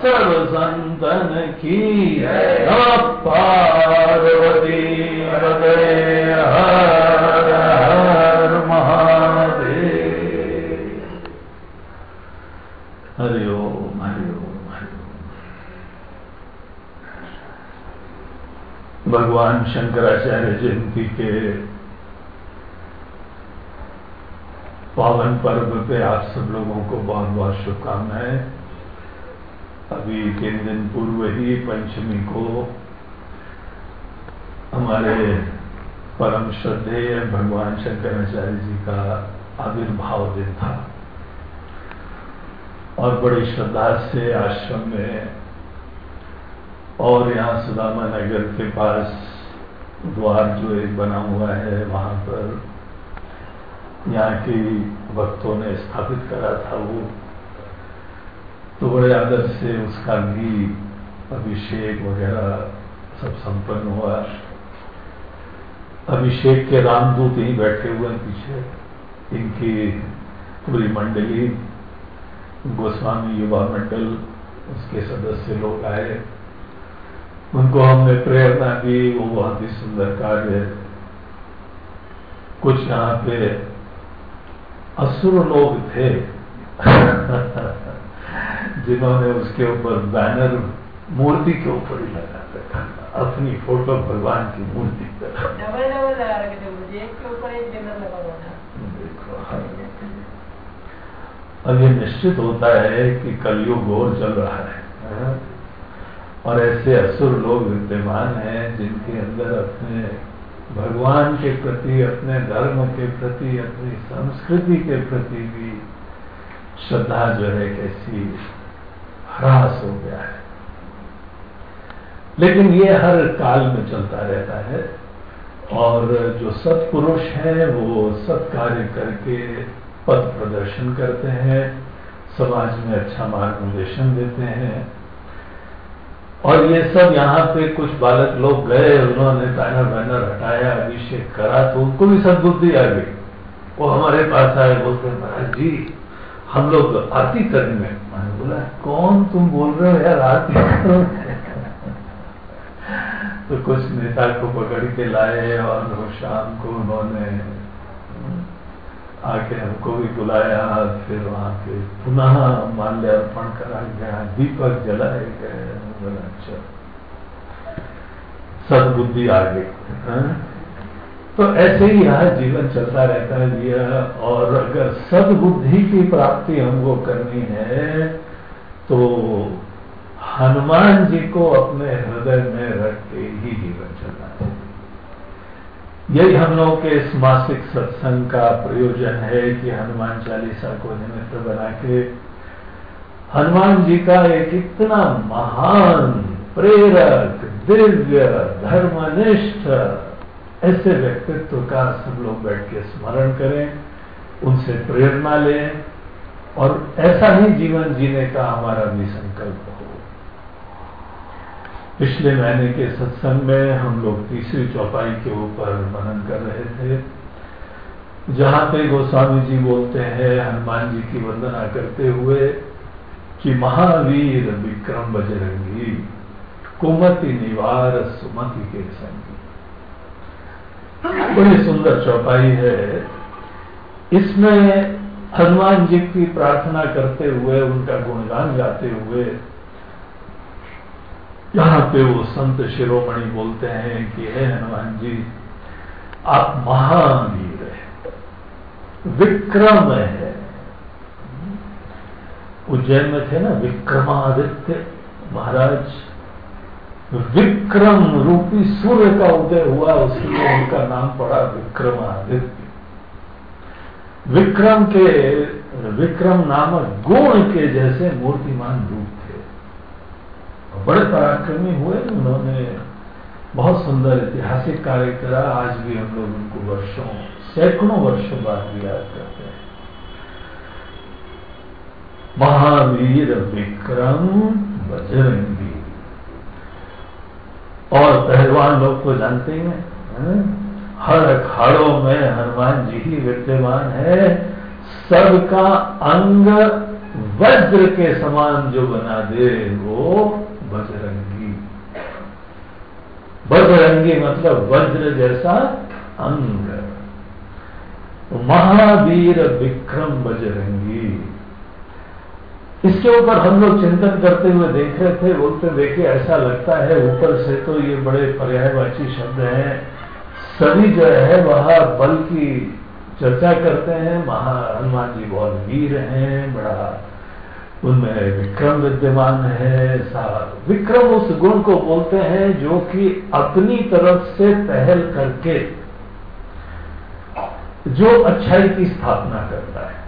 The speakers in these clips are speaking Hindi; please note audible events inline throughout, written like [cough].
सर्व संतन की पार्वती पते हर हर महादेव हरि ओम हरि ओम हरि ओम भगवान शंकराचार्य जयंती के पावन पर्व पे आप सब लोगों को बहुत बहुत शुभकामनाएँ। अभी तीन दिन पूर्व ही पंचमी को हमारे परम श्रद्धेय भगवान शंकराचार्य जी का आविर्भाव दिन था। और बड़ी श्रद्धा से आश्रम में और यहाँ सुदामा नगर के पास द्वार जो एक बना हुआ है, वहाँ पर यहाँ के भक्तों ने स्थापित करा था वो। तो बड़े आदर से उसका भी अभिषेक वगैरह सब संपन्न हुआ। अभिषेक के रामदूत ही बैठे हुए हैं पीछे। इनकी पूरी मंडली, गोस्वामी युवा मंडल, उसके सदस्य लोग आए। उनको हमने प्रेरणा दी, वो बहुत ही सुंदर कार्य कुछ यहाँ पे असुर लोग थे। [laughs] जिन्होंने उसके ऊपर बैनर मूर्ति के ऊपर ही लगा रखा अपनी फ़ोटो भगवान की मूर्ति पर था हाँ। अब ये निश्चित होता है कि कलयुग और चल रहा है हाँ? और ऐसे असुर लोग विद्यमान हैं जिनके अंदर अपने भगवान के प्रति अपने धर्म के प्रति अपनी संस्कृति के प्रति भी श्रद्धा जो है कैसी ह्रास हो गया है। लेकिन ये हर काल में चलता रहता है और जो सत्पुरुष हैं, वो सत् कार्य करके पथ प्रदर्शन करते हैं, समाज में अच्छा मार्गदर्शन देते हैं। और ये सब यहाँ पे कुछ बालक लोग गए, उन्होंने बैनर बैनर हटाया, अभिषेक करा तो उनको भी सदबुद्धि आ गई। वो हमारे पास आए, बोलते महाराज जी, हम लोग आरती करने मैंने बोला कौन तुम बोल रहे हो यार आरती करो तो? कुछ नेता को पकड़ के लाए और शाम को उन्होंने आके हमको भी बुलाया, फिर वहाँ पे पुनः माल्यार्पण करा गया दीपक जलाए गए। अच्छा सदबुद्धि आ गई। हाँ? तो ऐसे ही यह जीवन चलता रहता है। और अगर सदबुद्धि की प्राप्ति हमको करनी है तो हनुमान जी को अपने हृदय में रख के ही जीवन चलना चाहिए। यही हम लोगों के इस मासिक सत्संग का प्रयोजन है कि हनुमान चालीसा को निमित्त बना के हनुमान जी का एक इतना महान प्रेरक, दिव्य, धर्मनिष्ठ ऐसे व्यक्तित्व का सब लोग बैठ के स्मरण करें, उनसे प्रेरणा लें और ऐसा ही जीवन जीने का हमारा भी संकल्प हो। पिछले महीने के सत्संग में हम लोग तीसरी चौपाई के ऊपर मनन कर रहे थे, जहाँ पे गोस्वामी जी बोलते हैं, हनुमान जी की वंदना करते हुए कि महावीर विक्रम बजरंगी, कुमति निवार सुमति के संगी। बड़ी सुंदर चौपाई है। इसमें हनुमान जी की प्रार्थना करते हुए, उनका गुणगान गाते हुए, यहाँ पे वो संत शिरोमणि बोलते हैं कि, हे हनुमान जी, आप महावीर है, विक्रम है। उज्जैन में थे ना, विक्रमादित्य महाराज, विक्रम रूपी सूर्य का उदय हुआ उसलिए उनका नाम पड़ा विक्रमादित्य। विक्रम के, विक्रम नामक गुण के जैसे मूर्तिमान रूप थे। बड़े पराक्रमी हुए, उन्होंने बहुत सुंदर ऐतिहासिक कार्य करा। आज भी हम लोग उनको वर्षों, सैकड़ों वर्षों बाद भी याद करते हैं। महावीर विक्रम बजरंगी। और पहलवान लोग को जानते ही हैं, है? हर अखाड़ों में हनुमान जी ही विद्यमान है। सबका अंग वज्र के समान जो बना दे, वो बजरंगी। बजरंगी मतलब वज्र जैसा अंग। महावीर विक्रम बजरंगी। इसके ऊपर हम लोग चिंतन करते हुए देख रहे थे, बोलते देखे ऐसा लगता है, ऊपर से तो ये बड़े पर्यायवाची शब्द हैं। सभी जो है, वह बल की चर्चा करते हैं महा हनुमान जी बहुत वीर हैं, बड़ा उनमें विक्रम विद्यमान है विक्रम उस गुण को बोलते हैं जो कि अपनी तरफ़ से पहल करके जो अच्छाई की स्थापना करता है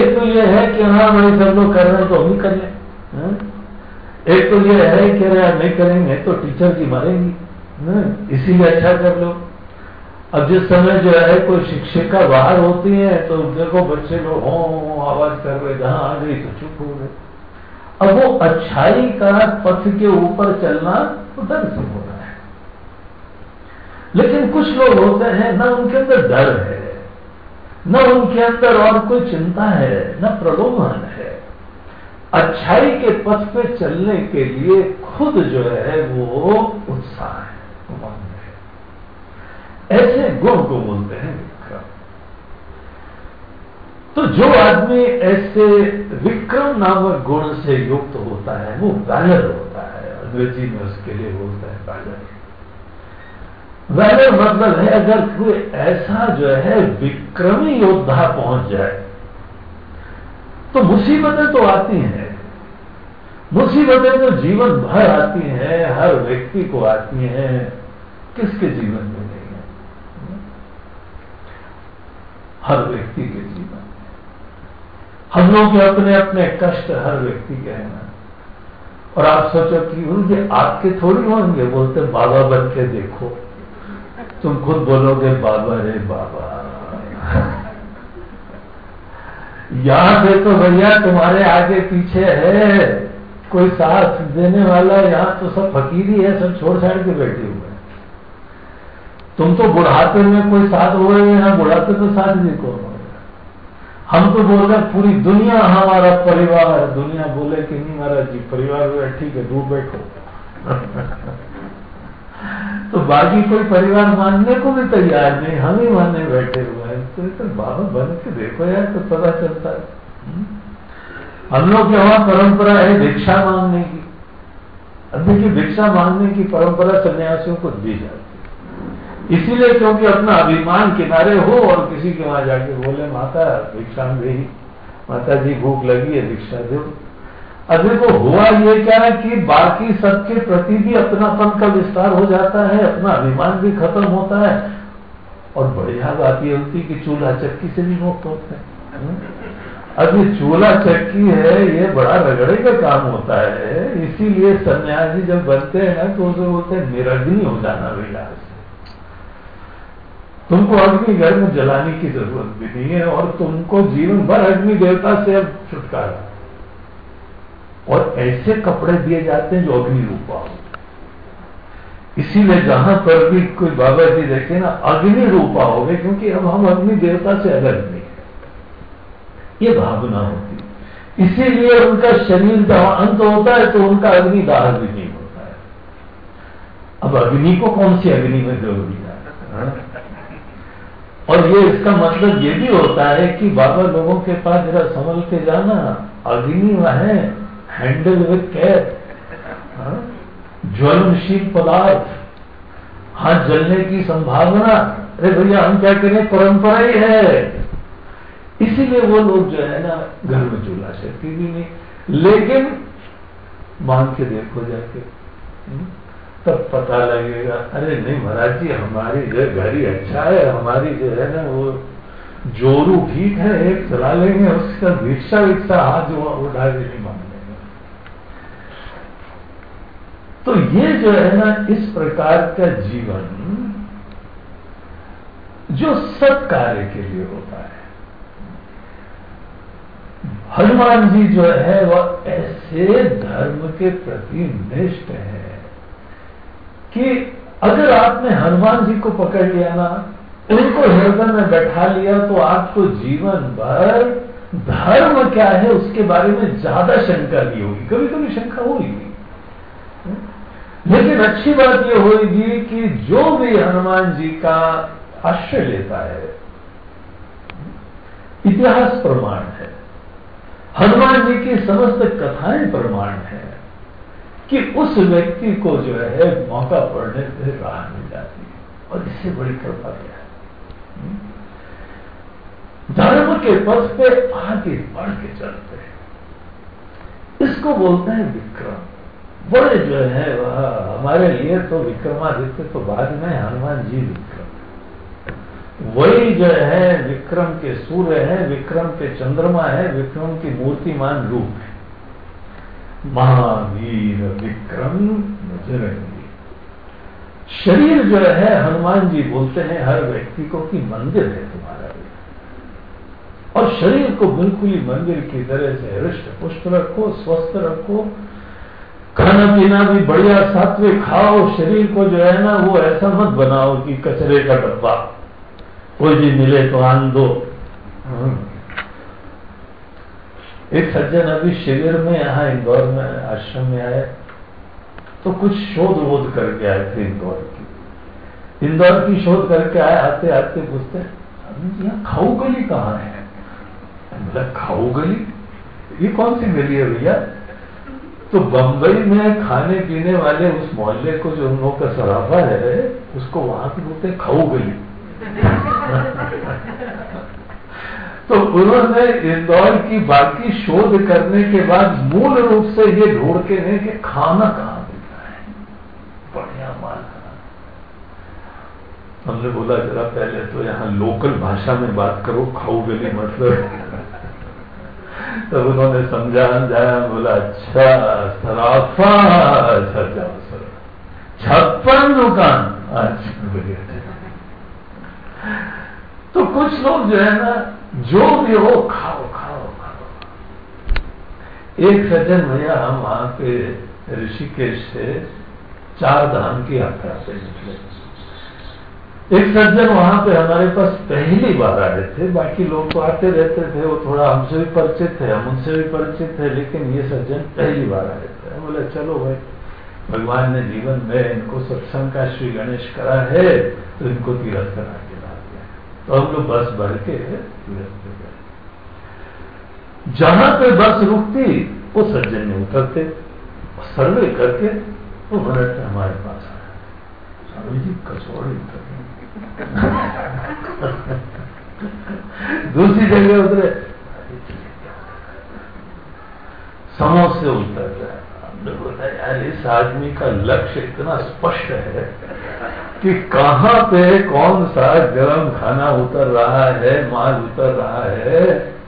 एक तो यह है कि हाँ भाई, सब लोग कर रहे हैं तो हम ही कर लें हाँ? एक तो यह है कि अरे, नहीं करेंगे तो टीचर की मारेंगी? इसीलिए अच्छा कर लो। अब जिस समय जो है, कोई शिक्षिका बाहर होती है तो देखो बच्चे लोग हो आवाज़ कर रहे, जहाँ आ गई तो चुप हो गए। अब वो अच्छाई का पथ के ऊपर चलना तो डर से हो रहा है। लेकिन कुछ लोग होते हैं, ना उनके अंदर डर है, न उनके अंदर और कोई चिंता है, न प्रलोभन है। अच्छाई के पथ पे चलने के लिए खुद जो है, वो उत्साह है। ऐसे गुण को बोलते हैं विक्रम। तो जो आदमी ऐसे विक्रम नामक गुण से युक्त होता है, वो वैलर होता है, अंग्रेज़ी में उसके लिए बोलता हैं वैलर वैलर मतलब है अगर कोई ऐसा जो है विक्रमी योद्धा पहुँच जाए तो मुसीबतें तो आती हैं। मुसीबतें तो जीवन भर आती हैं, हर व्यक्ति को आती हैं। किसके जीवन में नहीं है हर व्यक्ति के जीवन। हम लोग के अपने अपने कष्ट हर व्यक्ति के हैं और आप सोचो कि उनके आपके थोड़ी होंगे, बोलते, बाबा बन के देखो। तुम खुद बोलोगे, बाबा रे बाबा। यहाँ से तो भैया, तुम्हारे आगे पीछे है। कोई साथ देने वाला, यहाँ तो सब फकीरी है, सब छोड़ छाड़ के बैठे हुए हैं। तुम तो बुढ़ापे में कोई साथ हो रहे हैं बुढ़ापे तो साथ भी कौन हो हम तो बोल रहे पूरी दुनिया हमारा परिवार है। दुनिया बोले कि नहीं महाराज जी परिवार ठीक है दूर बैठो। [laughs] तो बाकी कोई परिवार मानने को भी तैयार नहीं हम ही मानने बैठे हुए हैं। तो, तो बाबा बन के देखो यार तो पता चलता है। हम्म? हम लोग के वहाँ परंपरा है भिक्षा मांगने की। अब देखिए भिक्षा मांगने की परंपरा सन्यासियों को दी जाती इसीलिए क्योंकि अपना अभिमान किनारे हो और किसी के वहाँ जाके बोले, माता, भिक्षा दे माता जी, भूख लगी है, भिक्षा दो। अभी को हुआ ये क्या है कि बाकी सबके प्रति भी अपनापन का विस्तार हो जाता है, अपना अभिमान भी खत्म होता है। और बढ़िया बात ये होती कि चूल्हा चक्की से भी मुक्त होते हैं। हम्म? ये चूल्हा चक्की है, ये बड़ा रगड़े का काम होता है। इसीलिए सन्यासी जब बनते हैं ना तो बोलते हैं निरग्नि हो जाना भैया तुमको अग्नि घर में जलाने की ज़रूरत भी नहीं है और तुमको जीवन भर अग्नि देवता से अब छुटकारा। और ऐसे कपड़े दिए जाते हैं जो अग्नि रूपा हो। इसीलिए जहाँ पर भी कोई बाबा जी देखे ना, अग्नि रूपा हो गए क्योंकि अब हम अग्नि देवता से अलग नहीं है। ये भावना होती इसीलिए उनका शरीर जहाँ अंत होता है तो उनका अग्नि दाह भी नहीं होता है। अब अग्नि को कौन सी अग्नि में ज़रूरी है हाँ? और ये इसका मतलब ये भी होता है कि बाबा लोगों के पास जरा संभल के जाना अग्नि है हैंडल विथ केयर ज्वलनशील पदार्थ हाथ जलने की संभावना। अरे भैया हम क्या करें? परंपरा ही है। इसीलिए वो लोग जो है ना घर में चूल्हा शक्ति भी नहीं। लेकिन मांग के देखो जाके हम्म, तब पता लगेगा, अरे नहीं महाराज जी, हमारी जो घर ही अच्छा है, हमारी जो है ना, वो जोरू ठीक है, एक चला लेंगे, उसका भिक्षा विक्षा हाथ जो उठा के नहीं मांग लेंगे। तो ये जो है ना, इस प्रकार का जीवन जो सत कार्य के लिए होता है। हनुमान जी जो है, वह ऐसे धर्म के प्रति निष्ठ है कि अगर आपने हनुमान जी को पकड़ लिया ना, उनको हृदय में बैठा लिया तो आपको जीवन भर धर्म क्या है उसके बारे में ज़्यादा शंका नहीं होगी। कभी कभी शंका होगी। लेकिन अच्छी बात यह होगी कि जो भी हनुमान जी का आश्रय लेता है, इतिहास प्रमाण है। हनुमान जी की समस्त कथाएँ प्रमाण है। कि उस व्यक्ति को जो है मौका पड़ने से राह मिल जाती है। और इससे बड़ी कृपा क्या है? धर्म के पथ पे आगे बढ़ के चलते हैं। इसको बोलते हैं विक्रम। बड़े जो है, वह हमारे लिए तो विक्रमादित्य तो बाद में हनुमान जी विक्रम। वही जो है, विक्रम के सूर्य है, विक्रम के चंद्रमा है, विक्रम की मूर्तिमान रूप है। महावीर विक्रम नजरेंगे। शरीर जो है, हनुमान जी बोलते हैं, हर व्यक्ति को कि मंदिर है तुम्हारा भी। और शरीर को बिल्कुल ही मंदिर की तरह से हृष्ट पुष्ट रखो, स्वस्थ रखो। खाना पीना भी बढ़िया, सात्विक खाओ, शरीर को जो है ना, वो ऐसा मत बनाओ कि कचरे का डब्बा। कोई भी मिले तो आन दो। हम्म। एक सज्जन अभी शिविर में यहाँ इंदौर में आश्रम में आए तो कुछ शोध वोध करके आए थे इंदौर की। इंदौर की शोध करके आए, आते आते पूछते खाऊ गली कहाँ है? मतलब खाऊ गली? ये कौन सी गली है भैया? तो बंबई में खाने पीने वाले उस मोहल्ले को जो उन का सराफा है, उसको वहाँ से बोलते खाऊ गली। तो उन्होंने इंदौर की बाकी शोध करने के बाद मूल रूप से ये ढूंढ के नहीं कि खाना कहाँ मिलता है। बढ़िया माल हमने बोला, जरा पहले तो यहाँ लोकल भाषा में बात करो खाऊ गली मतलब। तब उन्होंने समझा समझाया बोला अच्छा सराफा अच्छा जाओ सर। छप्पन दुकान। अच्छा तो कुछ लोग जो है ना जो भी हो, खाओ खाओ खाओ। एक सज्जन भैया हम वहाँ पे ऋषिकेश से चार धाम की यात्रा पे निकले। एक सज्जन वहाँ पे हमारे पास पहली बार आए थे, बाकी लोग तो आते रहते थे, वो थोड़ा हमसे भी परिचित थे, हम उनसे भी परिचित थे, लेकिन ये सज्जन पहली बार आए थे। बोले, चलो भाई, भगवान ने जीवन में इनको सत्संग का श्री गणेश करा है तो इनको तीरथ करा के ला दिया तो हम लोग बस भर के पे गए जहाँ पे बस रुकती, वो सज्जन ने उतरते सर्वे करके, वो मिनट हमारे पास आया। स्वामी जी, कसौड़ी उतर [laughs] दूसरी जगह उतरे। समोसे उतर रहे यार, इस आदमी का लक्ष्य इतना स्पष्ट है कि कहाँ पे कौन सा गर्म खाना उतर रहा है, माल उतर रहा है,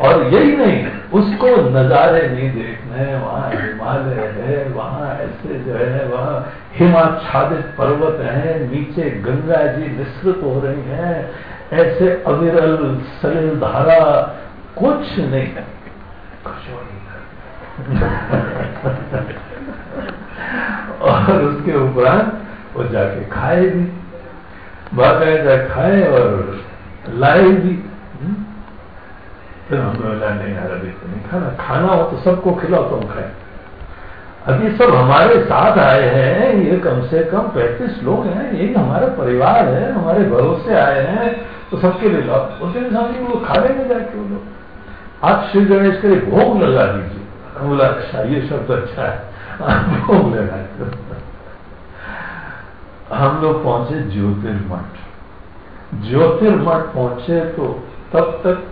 और यही नहीं, उसको नजारे नहीं देखने, वहाँ हिमालय है, वहाँ ऐसे जो है, वहाँ हिमाच्छादित पर्वत है, नीचे गंगा जी विस्तृत हो रही हैं, ऐसे अविरल सलिल धारा कुछ नहीं और उसके उपरांत वो जाके खाए भी, बाकायदा खाए और लाए भी। फिर हमने बोला नहीं यार, अभी तो नहीं खाना खाना हो तो सबको खिलाओ, तुम खाए। अभी सब हमारे साथ आए हैं, ये कम से कम पैंतीस लोग हैं यही हमारा परिवार है, हमारे भरोसे आए हैं तो सबके लिए लाओ। उसके सामने वो खा लेंगे जाके वो लोग, आप श्री गणेश के लिए भोग लगा दीजिए। बोला अच्छा ये शब्द अच्छा है। लगा हम लोग पहुँचे ज्योतिर्मठ। ज्योतिर्मठ पहुँचे तो तब तक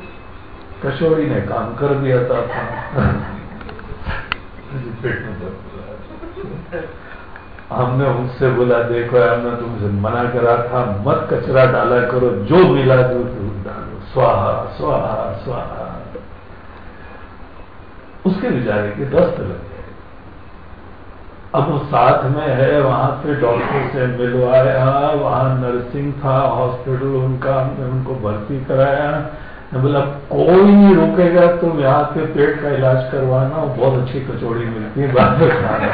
कचौड़ी ने काम कर दिया था। पेट में हमने उनसे बोला, देखो हमने तुमसे मना करा था। मत कचरा डाला करो, जो मिला दूध डालो। स्वाहा स्वाहा स्वाहा। उसके बेचारे के दस्त लग गए अब वो साथ में है, वहाँ पे डॉक्टर से मिलवाया, वहाँ नर्सिंग था हॉस्पिटल उनका, हमने उनको भर्ती कराया। बोला, कोई नहीं रुकेगा, तुम यहाँ पे पेट का इलाज करवाना, बहुत अच्छी कचौड़ी मिलती है, बाद में खाना।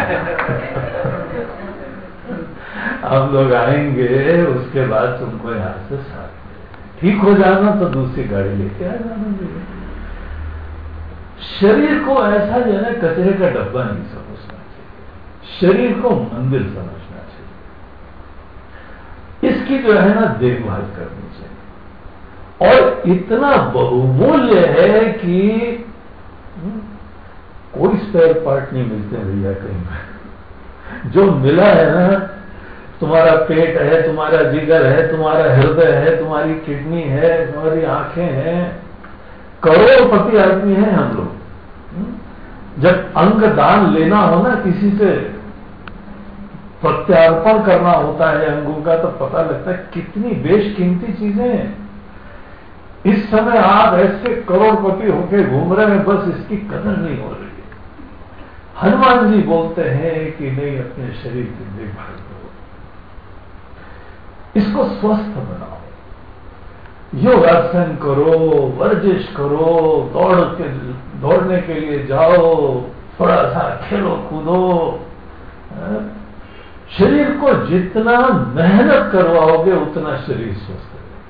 [laughs] हम लोग आएँगे, उसके बाद तुमको यहाँ से साथ ठीक हो जाना तो दूसरी गाड़ी लेके आ जाना। शरीर को ऐसा जो है ना कचरे का डब्बा नहीं समझना चाहिए। शरीर को मंदिर समझना चाहिए। इसकी जो है ना देखभाल करनी चाहिए। और इतना बहुमूल्य है कि हम्म, कोई स्पेयर पार्ट नहीं मिलते भैया कहीं जो मिला है ना तुम्हारा पेट है तुम्हारा जिगर है तुम्हारा हृदय है तुम्हारी किडनी है तुम्हारी आँखें हैं करोड़पति आदमी है हम लोग? जब अंग दान लेना हो ना किसी से, प्रत्यार्पण करना होता है अंगों का तो पता लगता है कितनी बेशकीमती चीज़ें हैं। इस समय आप ऐसे करोड़पति होके घूम रहे हैं, बस इसकी कदर नहीं हो रही। हनुमान जी बोलते हैं कि नहीं, अपने शरीर की देखभाल करो इसको स्वस्थ बनाओ। योगासन करो, वर्जिश करो, दौड़ के, दौड़ने के लिए जाओ थोड़ा सा खेलो कूदो। शरीर को जितना मेहनत करवाओगे, उतना शरीर स्वस्थ रहेगा।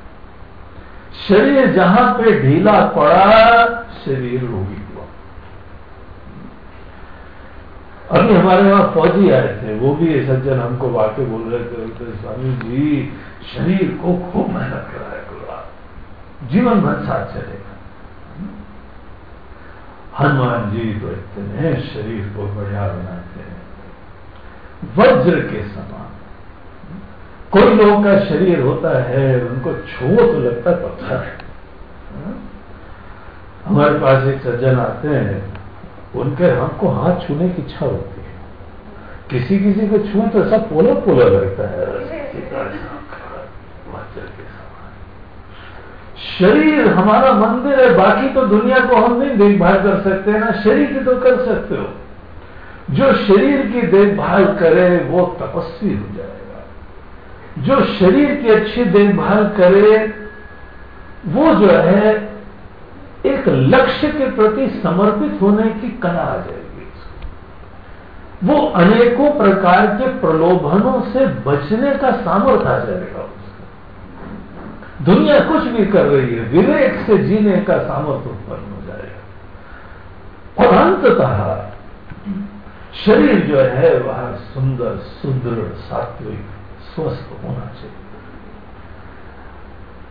शरीर जहाँ पे ढीला पड़ा, शरीर रोगी हुआ। अभी हमारे वहाँ फौजी आए थे, वो भी सज्जन हमको वाक्य बोल रहे थे स्वामी जी, शरीर को खूब मेहनत कराया जीवन भर साथ चलेगा। हनुमान जी तो इतने शरीर को बढ़िया बनाते हैं। वज्र के समान। कोई लोगों का शरीर होता है, उनको छो तो लगता पत्थर है। हमारे पास एक सज्जन आते हैं, उनके हमको हाथ छूने की इच्छा होती है। किसी किसी को छू तो सब पोला पोला लगता है [laughs] वज्र के शरीर हमारा मंदिर है, बाकी तो दुनिया को हम नहीं देखभाल कर सकते, ना शरीर की तो कर सकते हो। जो शरीर की देखभाल करे, वो तपस्वी हो जाएगा। जो शरीर की अच्छी देखभाल करे, वो जो है, एक लक्ष्य के प्रति समर्पित होने की कला आ जाएगी। वो अनेकों प्रकार के प्रलोभनों से बचने का सामर्थ्य आ जाएगा। दुनिया कुछ भी कर रही है, विवेक से जीने का सामर्थ्य उत्पन्न हो जाएगा। और अंततः शरीर जो है, वह सुंदर, सुदृढ़, सात्विक, स्वस्थ होना चाहिए।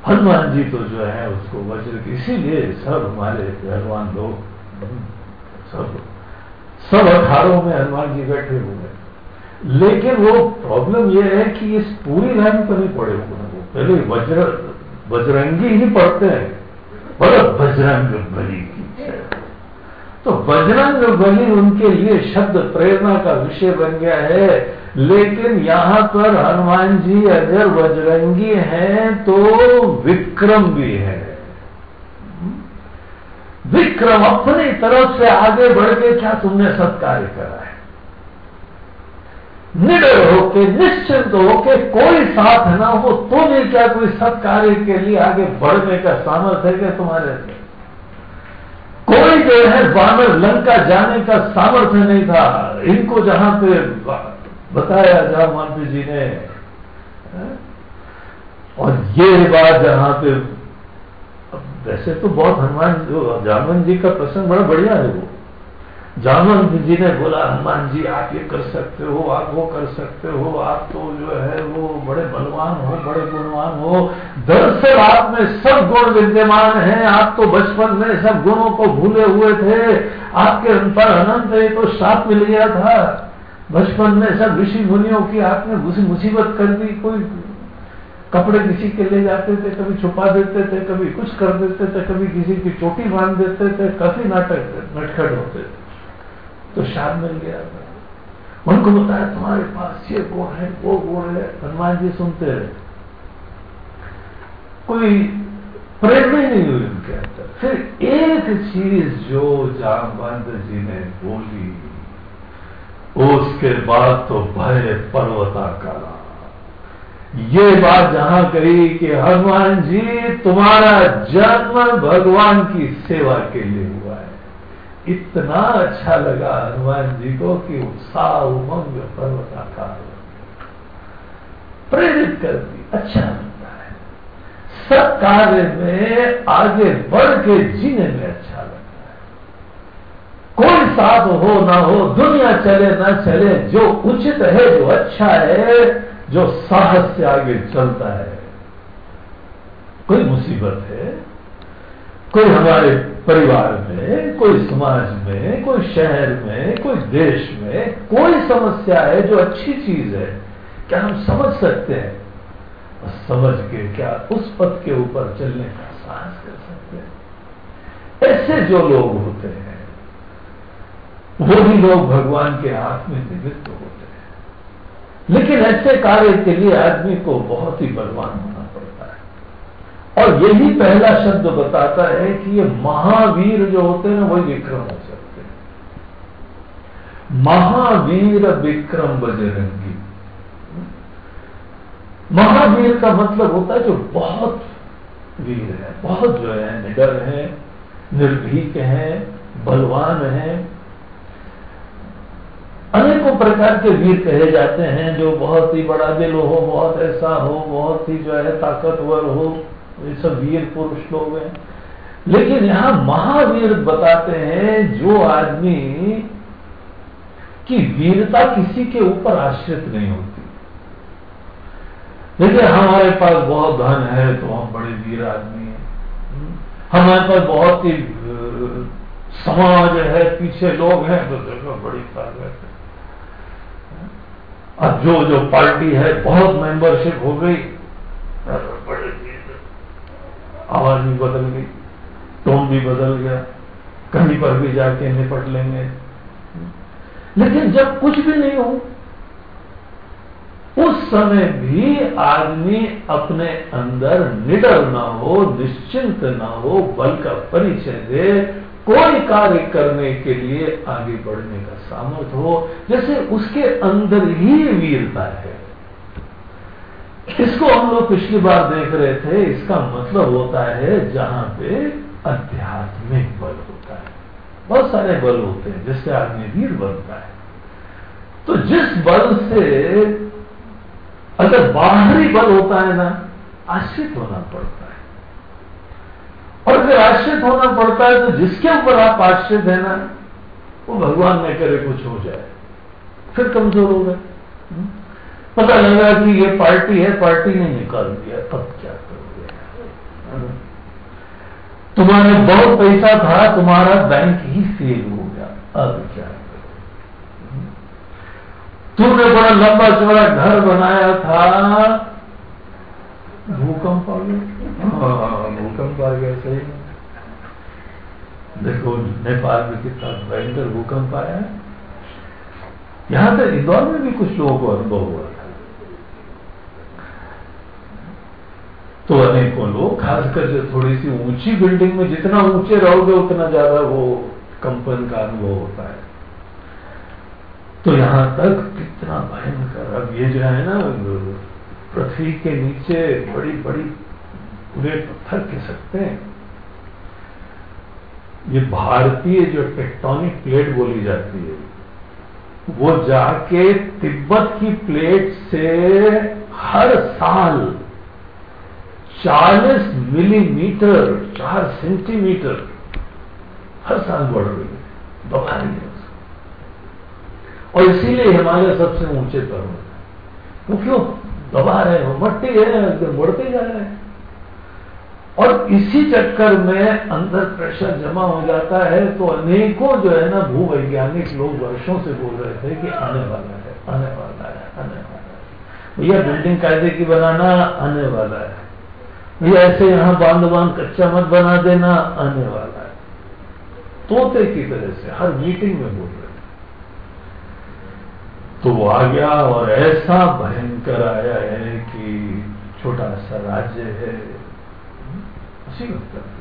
हनुमान जी तो जो है, उसको वज्र इसीलिए सब हमारे पहलवान लोग, सब सब अखाड़ों में हनुमान जी बैठे हुए लेकिन वो प्रॉब्लम ये है कि इस पूरी लाइन पर नहीं पड़े हुए पहले वज्र बजरंगी ही पढ़ते हैं। बोलो, बजरंग बली की तो बजरंग बली उनके लिए शब्द प्रेरणा का विषय बन गया है। लेकिन यहाँ पर हनुमान जी अगर बजरंगी हैं तो विक्रम भी है। विक्रम अपनी तरफ़ से आगे बढ़ के क्या तुमने सत्कार्य करा है? निडर होके, निश्चिंत होके कोई साथ ना हो तो भी क्या कोई सत्कार्य के लिए आगे बढ़ने का सामर्थ्य है तुम्हारे से कोई जो है बानर लंका जाने का सामर्थ्य नहीं था। इनको जहाँ पे बताया जहाँ मंत्री जी ने और ये बात जहाँ पे वैसे तो बहुत हनुमान जामन जी का प्रसंग बड़ा बढ़िया है वो। जामन जी ने बोला, हनुमान जी, आप ये कर सकते हो, आप वो कर सकते हो, आप तो जो है वो बड़े बलवान हो, बड़े गुणवान हो। दरअसल आप में सब गुण विद्यमान हैं, आप तो बचपन में सब गुणों को भूले हुए थे। आपके पर अनंत है तो साप मिल गया था। बचपन में सब ऋषि मुनियों की आपने मुसीबत कर दी। कोई कपड़े किसी के ले जाते थे, कभी छुपा देते थे, कभी कुछ कर देते थे, कभी किसी की चोटी बाँध देते थे, काफ़ी नाटक, नटखट होते थे। तो शाम मिल गया। उनको बताया, तुम्हारे पास ये गुण है, वो गुण है। हनुमान जी सुनते रहे कोई प्रेरणा ही नहीं हुई उनके अंदर। फिर एक चीज़ जो जामबंद जी ने बोली, उसके बाद तो भय पर्वता का ये बात जहाँ कही कि हनुमान जी, तुम्हारा जन्म भगवान की सेवा के लिए हुआ। है इतना अच्छा लगा हनुमान जी को कि उत्साह उमंग पर्वताकार प्रेरित करती अच्छा लगता है। सब कार्य में आगे बढ़ के जीने में अच्छा लगता है। कोई साथ हो ना हो, दुनिया चले ना चले, जो उचित है, जो अच्छा है, जो साहस से आगे चलता है, कोई मुसीबत है? कोई हमारे परिवार में, कोई समाज में, कोई शहर में, कोई देश में कोई समस्या है जो अच्छी चीज़ है, क्या हम समझ सकते हैं? समझ के क्या उस पथ के ऊपर चलने का साहस कर सकते हैं? ऐसे जो लोग होते हैं, वो भी लोग भगवान के हाथ में निमित्त होते हैं। लेकिन ऐसे कार्य के लिए आदमी को बहुत ही बलवान होना और यही पहला शब्द बताता है कि ये महावीर जो होते हैं वही विक्रम हो सकते हैं। महावीर विक्रम बजरंगी। महावीर का मतलब होता है जो बहुत वीर है, बहुत जो है, निडर है, निर्भीक है, बलवान है। अनेकों प्रकार के वीर कहे जाते हैं, जो बहुत ही बड़ा दिल हो, बहुत ऐसा हो, बहुत ही जो है ताकतवर हो। ये सब वीर पुरुष लोग हैं। लेकिन यहाँ महावीर बताते हैं, जो आदमी की वीरता किसी के ऊपर आश्रित नहीं होती। देखिए, हमारे पास बहुत धन है तो हम बड़े वीर आदमी हैं। हमारे पास बहुत ही समाज है, पीछे लोग हैं तो देखो, बड़ी ताकत है। अब जो जो पार्टी है, बहुत मेंबरशिप हो गई। बड़े आवाज़ भी बदल गई टोन भी बदल गया, कहीं पर भी जाके निपट लेंगे। लेकिन जब कुछ भी नहीं हो, उस समय भी आदमी अपने अंदर निडर ना हो, निश्चिंत ना हो, बल का परिचय दे, कोई कार्य करने के लिए आगे बढ़ने का सामर्थ्य हो। जैसे उसके अंदर ही वीरता है। इसको हम लोग पिछली बार देख रहे थे, इसका मतलब होता है जहाँ पे आध्यात्मिक बल होता है। बहुत सारे बल होते हैं, जिससे आदमी वीर बनता है। तो जिस बल से अगर बाहरी बल होता है ना, आश्रित होना पड़ता है। और अगर आश्रित होना पड़ता है तो जिसके ऊपर आप आश्रित है ना, वो भगवान न करे कुछ हो जाए। फिर कमज़ोर हो गए। हम्म? पता लगा कि ये पार्टी है पार्टी ने निकाल दिया तब क्या करोगे? तुम्हारे बहुत पैसा था तुम्हारा बैंक ही फेल हो गया। अब क्या तुमने बड़ा लंबा चौड़ा घर बनाया था। भूकंप आ गया। हाँ, भूकंप आ गया सही। देखो नेपाल में कितना भयंकर भूकंप आया। है यहाँ तक इंदौर में भी कुछ लोगों को अनुभव हुआ था तो अनेकों लोग, खासकर जो थोड़ी सी ऊँची बिल्डिंग में जितना ऊँचे रहोगे, उतना ज़्यादा वो कंपन का अनुभव होता है। तो यहाँ तक कितना भयंकर। अब ये जो है ना, पृथ्वी के नीचे बड़ी बड़ी पूरे पत्थर खिसकते हैं। ये भारतीय जो टेक्टोनिक प्लेट बोली जाती है, वो जाके तिब्बत की प्लेट से हर साल 40 मिलीमीटर, चार सेंटीमीटर, हर साल बढ़ रही है रही है और इसीलिए हिमालय सबसे ऊँचे पर्वत वो क्यों? दबा रहे हैं मट्टी है बढ़ते जा रहे हैं। और इसी चक्कर में अंदर प्रेशर जमा हो जाता है तो अनेकों जो है ना, भूवैज्ञानिक लोग वर्षों से बोल रहे थे कि आने वाला है, आने वाला है, आने वाला है। भैया बिल्डिंग कायदे की बनाना आने वाला है। भैया ऐसे यहाँ बाँध बाँध कच्चा मत बना देना, आने वाला है। तोते की तरह से, हर मीटिंग में बोल रहे तो वो आ गया और ऐसा भयंकर आया है कि छोटा सा राज्य है। उसी वक्त करते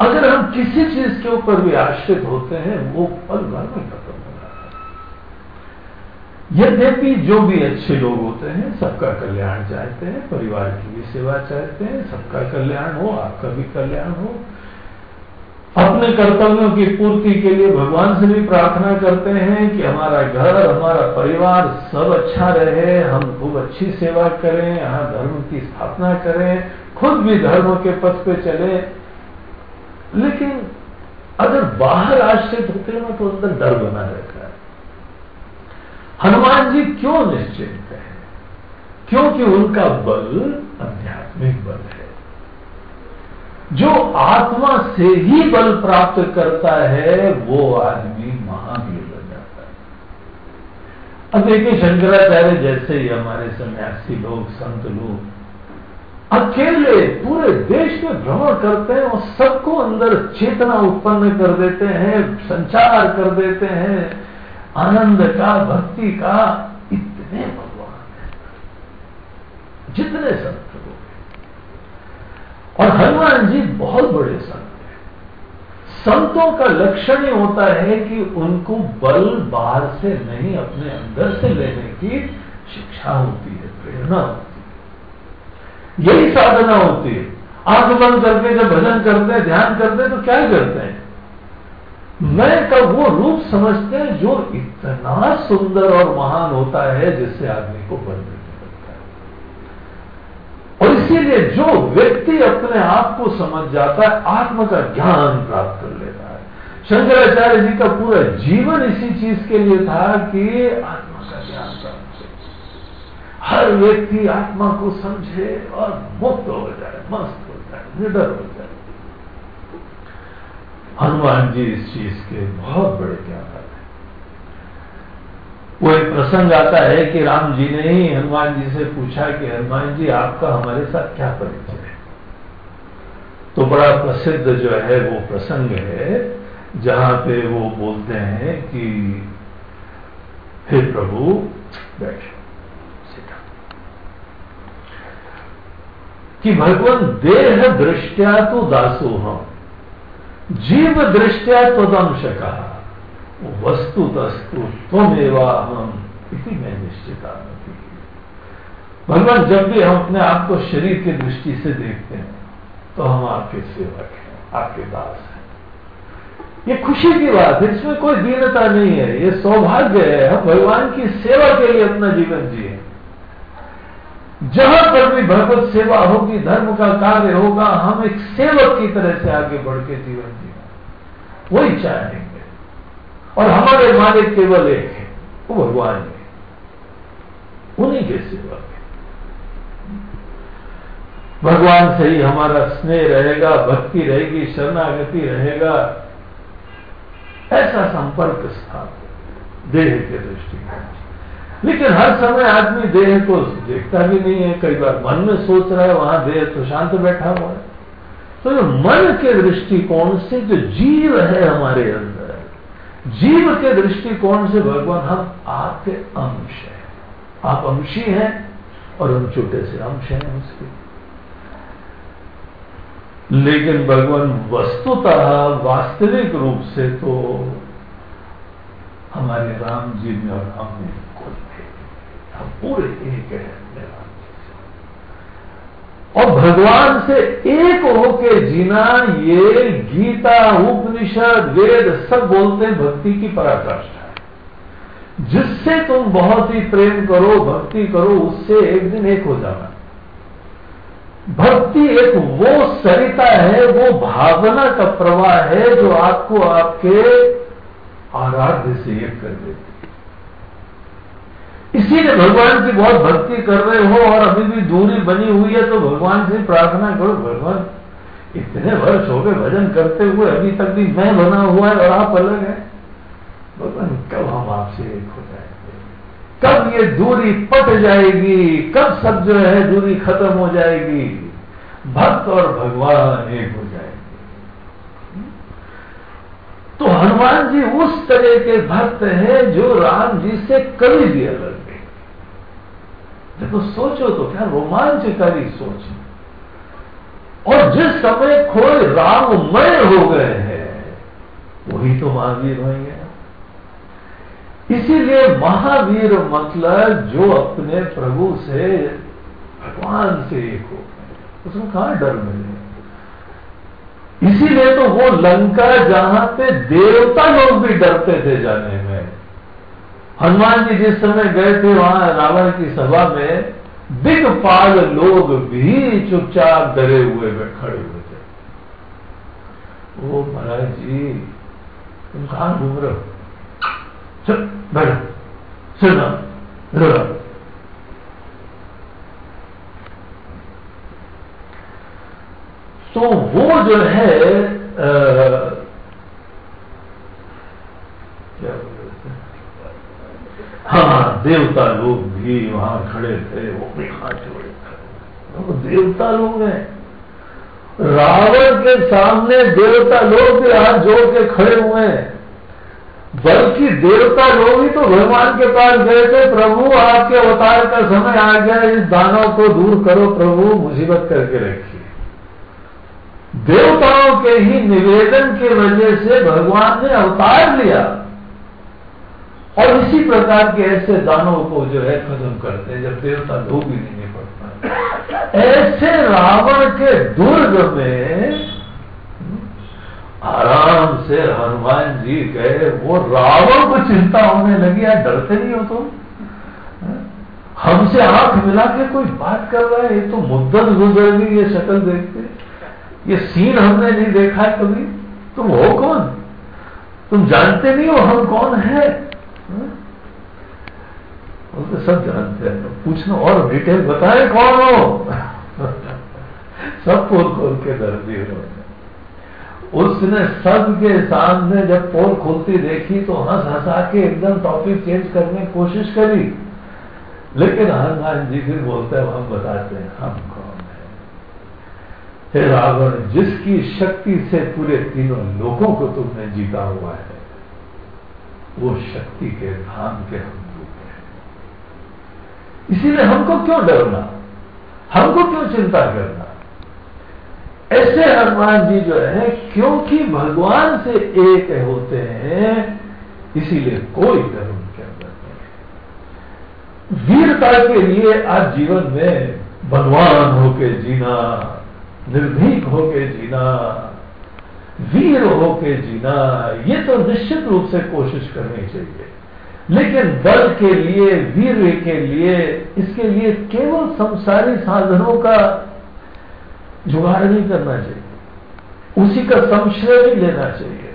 अगर हम किसी चीज़ के ऊपर भी आश्रित होते हैं, वो पल भर में है। यद्यपि जो भी अच्छे लोग होते हैं, सबका कल्याण चाहते हैं, परिवार की भी सेवा चाहते हैं, सबका कल्याण हो, आपका भी कल्याण हो। अपने कर्तव्यों की पूर्ति के लिए भगवान से भी प्रार्थना करते हैं कि हमारा घर, हमारा परिवार सब अच्छा रहे, हम खूब अच्छी सेवा करें, यहाँ धर्म की स्थापना करें, खुद भी धर्म के पथ पे चले। लेकिन अगर बाहर आश्रित होते हैं ना तो अंदर डर बना रहता हनुमान जी क्यों निश्चिंत है? क्योंकि उनका बल आध्यात्मिक बल है। जो आत्मा से ही बल प्राप्त करता है, वो आदमी महावीर बन जाता है। अब देखिए, शंकराचार्य जैसे ही हमारे सन्यासी लोग, संत लोग, अकेले पूरे देश में भ्रमण करते हैं और सबको अंदर चेतना उत्पन्न कर देते हैं, संचार कर देते हैं। आनंद का, भक्ति का इतने भगवान है। जितने संत लोग और हनुमान जी बहुत बड़े संत हैं। संतों का लक्षण ही होता है कि उनको बल बाहर से नहीं, अपने अंदर से लेने की शिक्षा होती है, प्रेरणा होती है। यही साधना होती है। आँख बंद जब भजन करते हैं, ध्यान करते हैं तो क्या करते हैं? मैं का वो रूप समझते हैं जो इतना सुंदर और महान होता है जिससे आदमी को बंद और इसीलिए जो व्यक्ति अपने आप को समझ जाता है, आत्म का ज्ञान प्राप्त कर लेता है। शंकराचार्य जी का पूरा जीवन इसी चीज़ के लिए था कि आत्मा का ज्ञान प्राप्त हर व्यक्ति आत्मा को समझे और मुक्त हो जाए, मस्त हो जाए, निडर हो जाए। हनुमान जी इस चीज़ के बहुत बड़े ज्ञान है वो एक प्रसंग आता है कि राम जी ने ही हनुमान जी से पूछा कि हनुमान जी, आपका हमारे साथ क्या परिचय है? तो बड़ा प्रसिद्ध जो है वो प्रसंग है, जहाँ पे वो बोलते हैं कि, हे प्रभु, बैठे कि, भगवान, देह दृष्टिया तो दासो हम जीव दृष्टिया तदंश कहा वस्तु तस्तु त्वमेवा हम इसी में निश्चिता भगवान, जब भी हम अपने आप को शरीर की दृष्टि से देखते हैं तो हम आपके सेवक हैं, आपके दास हैं। ये खुशी की बात है, इसमें कोई दीनता नहीं है, ये सौभाग्य है, हम भगवान की सेवा के लिए अपना जीवन जिए। जहाँ पर भी भगवत सेवा होगी, धर्म का कार्य होगा, हम एक सेवक की तरह से आगे बढ़ के जीवन जीना वही चाहेंगे। और हमारे मालिक केवल एक है, वो भगवान है। उन्हीं के सेवक है। भगवान से ही हमारा स्नेह रहेगा, भक्ति रहेगी, शरणागति रहेगा। ऐसा संपर्क स्थापित, देह के दृष्टिकोण लेकिन हर समय आदमी देह को देखता भी नहीं है, कई बार मन में सोच रहा है, वहाँ देह तो शांत बैठा हुआ है। तो ये मन के दृष्टिकोण से जो जीव है हमारे अंदर, जीव के दृष्टिकोण से भगवान हम आपके अंश हैं। आप अंशी हैं और हम छोटे से अंश हैं उसके। लेकिन भगवान वस्तुतः वास्तविक रूप से तो हमारे राम जी में और हम में पूरे एक है और भगवान से एक होके जीना ये गीता, उपनिषद, वेद सब बोलते हैं, भक्ति की पराकाष्ठा है। जिससे तुम बहुत ही प्रेम करो, भक्ति करो, उससे एक दिन एक हो जाना। भक्ति एक वो सरिता है, वो भावना का प्रवाह है, जो आपको आपके आराध्य से एक कर देती इसीलिए भगवान की बहुत भक्ति कर रहे हो और अभी भी दूरी बनी हुई है तो भगवान से प्रार्थना करो, भगवान, इतने वर्ष हो गए भजन करते हुए, अभी तक भी मैं बना हुआ है और आप अलग है। भगवान, कब हम आपसे एक हो जाएँगे? कब ये दूरी पट जाएगी? कब सब जो है दूरी खत्म हो जाएगी? भक्त और भगवान एक हो जाएँगे। तो हनुमान जी उस तरह के भक्त हैं जो राम जी से कभी भी अलग देखो सोचो तो क्या रोमांचकारी सोच। और जिस समय खोए राममय हो गए हैं, वही तो महावीर होंगे। इसीलिए महावीर मतलब जो अपने प्रभु से भगवान से एक हो उसमें कहा डर मिले? इसीलिए तो वो लंका जहाँ पे देवता लोग भी डरते थे जाने में हनुमान जी जिस समय गए थे वहाँ रावण की सभा में दिग्पाल लोग भी चुपचाप डरे हुए में खड़े हुए थे। ओ महाराज जी तुम कहाँ घूम रहे हो? बैठो। तो वो जो है आ, क्या हाँ देवता लोग भी वहाँ खड़े थे, वो भी हाथ जोड़े खड़े वो देवता लोग हैं। रावण के सामने देवता लोग भी हाथ जोड़ के खड़े हुए हैं। बल्कि देवता लोग ही तो भगवान के पास गए थे, प्रभु आपके अवतार का समय आ गया, इस दानव को दूर करो, प्रभु मुसीबत करके रखिए। देवताओं के ही निवेदन के वजह से भगवान ने अवतार लिया। और इसी प्रकार के ऐसे दानों को जो है खत्म करते हैं, जब देवता लोग भी नहीं निपट ऐसे रावण के दुर्ग में आराम से हनुमान जी गए वो रावण को चिंता होने लगी यार डरते नहीं हो तुम? हमसे आँख मिला के कोई बात कर रहा है? ये तो मुद्दत गुजर गई, ये शक्ल देखते ये सीन हमने नहीं देखा है कभी। तुम हो कौन? तुम जानते नहीं हो हम कौन है? वो तो सब जानते हैं। पूछना और डिटेल बताए कौन हो? सब पोल खोल के दर्दी हो। उसने सबके सामने जब पोल खोलती देखी तो हंस हंसा के एकदम टॉपिक चेंज करने की कोशिश करी। लेकिन हनुमान जी फिर बोलते हैं, हम बताते हैं, हम कौन है? हे रावण, जिसकी शक्ति से पूरे तीनों लोगों को तुमने जीता हुआ है वो शक्ति के धाम के हम लोग हैं। इसीलिए हमको क्यों डरना? हमको क्यों चिंता करना? ऐसे हनुमान जी जो है, क्योंकि भगवान से एक होते हैं, इसीलिए कोई डर उनके अंदर नहीं। वीरता के लिए आज जीवन में भगवान होके जीना, निर्भीक होके जीना वीर होके जीना, ये तो निश्चित रूप से कोशिश करनी चाहिए। लेकिन बल के लिए, वीर के लिए, इसके लिए केवल संसारी साधनों का जुगाड़ नहीं करना चाहिए। उसी का संश्रय भी लेना चाहिए।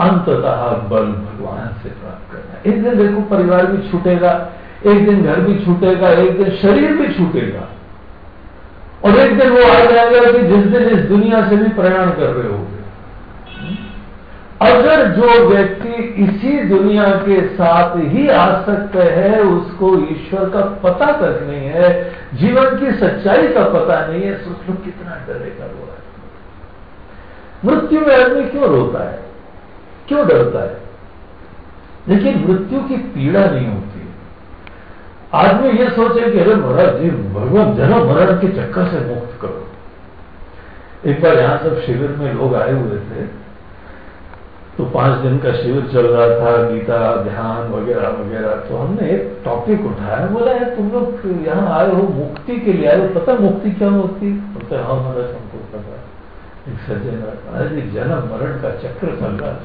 अंततः बल भगवान से प्राप्त करना। एक दिन देखो, परिवार भी छूटेगा, एक दिन घर भी छूटेगा, एक दिन शरीर भी छूटेगा। और एक दिन वो आ जाएगा कि जिस दिन इस दुनिया से भी प्रयाण कर रहे होंगे। अगर जो व्यक्ति इसी दुनिया के साथ ही आ आसक्त है, उसको ईश्वर का पता तक नहीं है, जीवन की सच्चाई का पता नहीं है सोच लो कितना डरेगा वो मृत्यु में आदमी क्यों रोता है? क्यों डरता है? लेकिन मृत्यु की पीड़ा नहीं होती। आदमी ये सोचे कि अरे महाराज जी, भगवान जन्म मरण के चक्कर से मुक्त करो। एक बार यहाँ सब शिविर में लोग आए हुए थे। तो पाँच दिन का शिविर चल रहा था, गीता, ध्यान वगैरह वगैरह। तो हमने एक टॉपिक उठाया, बोला है तुम लोग यहाँ आए हो मुक्ति के लिए, आए हो, पता मुक्ति क्या होती? बोलते हाँ महाराज, हमको पता एक सज्जन महाराज जन्म मरण का चक्र चल रहा है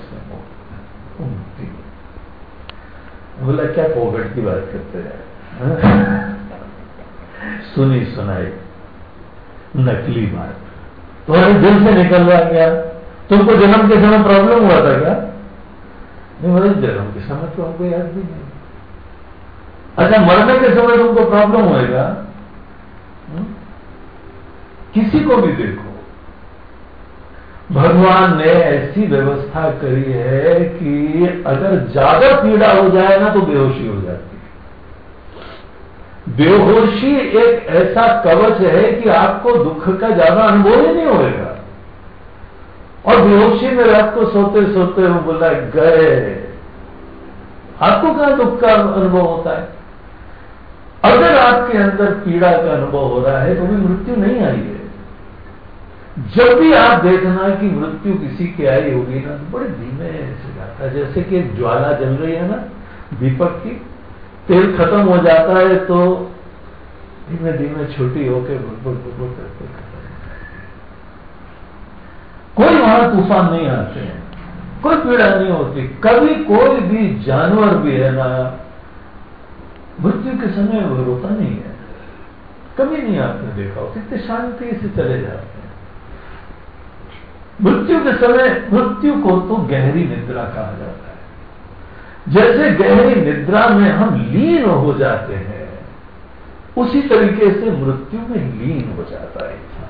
मुक्ति बोला, क्या पोगट की बात करते हैं? सुनी सुनाई। नकली बात। तुम्हारे दिल से निकल रहा क्या? तुमको जन्म के समय प्रॉब्लम हुआ था क्या? नहीं मतलब जन्म के समय तो हमको याद भी नहीं। अच्छा मरने के समय तुमको प्रॉब्लम होएगा? हम्म? किसी को भी देखो। भगवान ने ऐसी व्यवस्था करी है कि अगर ज़्यादा पीड़ा हो जाए ना तो बेहोशी हो जाती बेहोशी एक ऐसा कवच है कि आपको दुख का ज़्यादा अनुभव ही नहीं होगा और बेहोशी में रात को सोते सोते वो बोला, गए। आपको कहा दुख का अनुभव होता है? अगर आपके अंदर पीड़ा का अनुभव हो रहा है तो भी मृत्यु नहीं आई है। जब भी आप देखना कि मृत्यु किसी की आई होगी ना तो बड़े धीमे से जाता है। जैसे कि ज्वाला जल रही है ना, दीपक की तेल खत्म हो जाता है तो धीमे धीमे छोटी होकर बुलबुल बुलबुल करते कोई वहाँ तूफ़ान नहीं आते हैं। कोई पीड़ा नहीं होती। कभी कोई भी जानवर भी है ना, मृत्यु के समय वो रोता नहीं है। कभी नहीं आपने देखा हो कितने शांति से चले जाते हैं। मृत्यु के समय मृत्यु को तो गहरी निद्रा कहा जाता है। जैसे गहरी निद्रा में हम लीन हो जाते हैं, उसी तरीके से मृत्यु में लीन हो जाता है इंसान।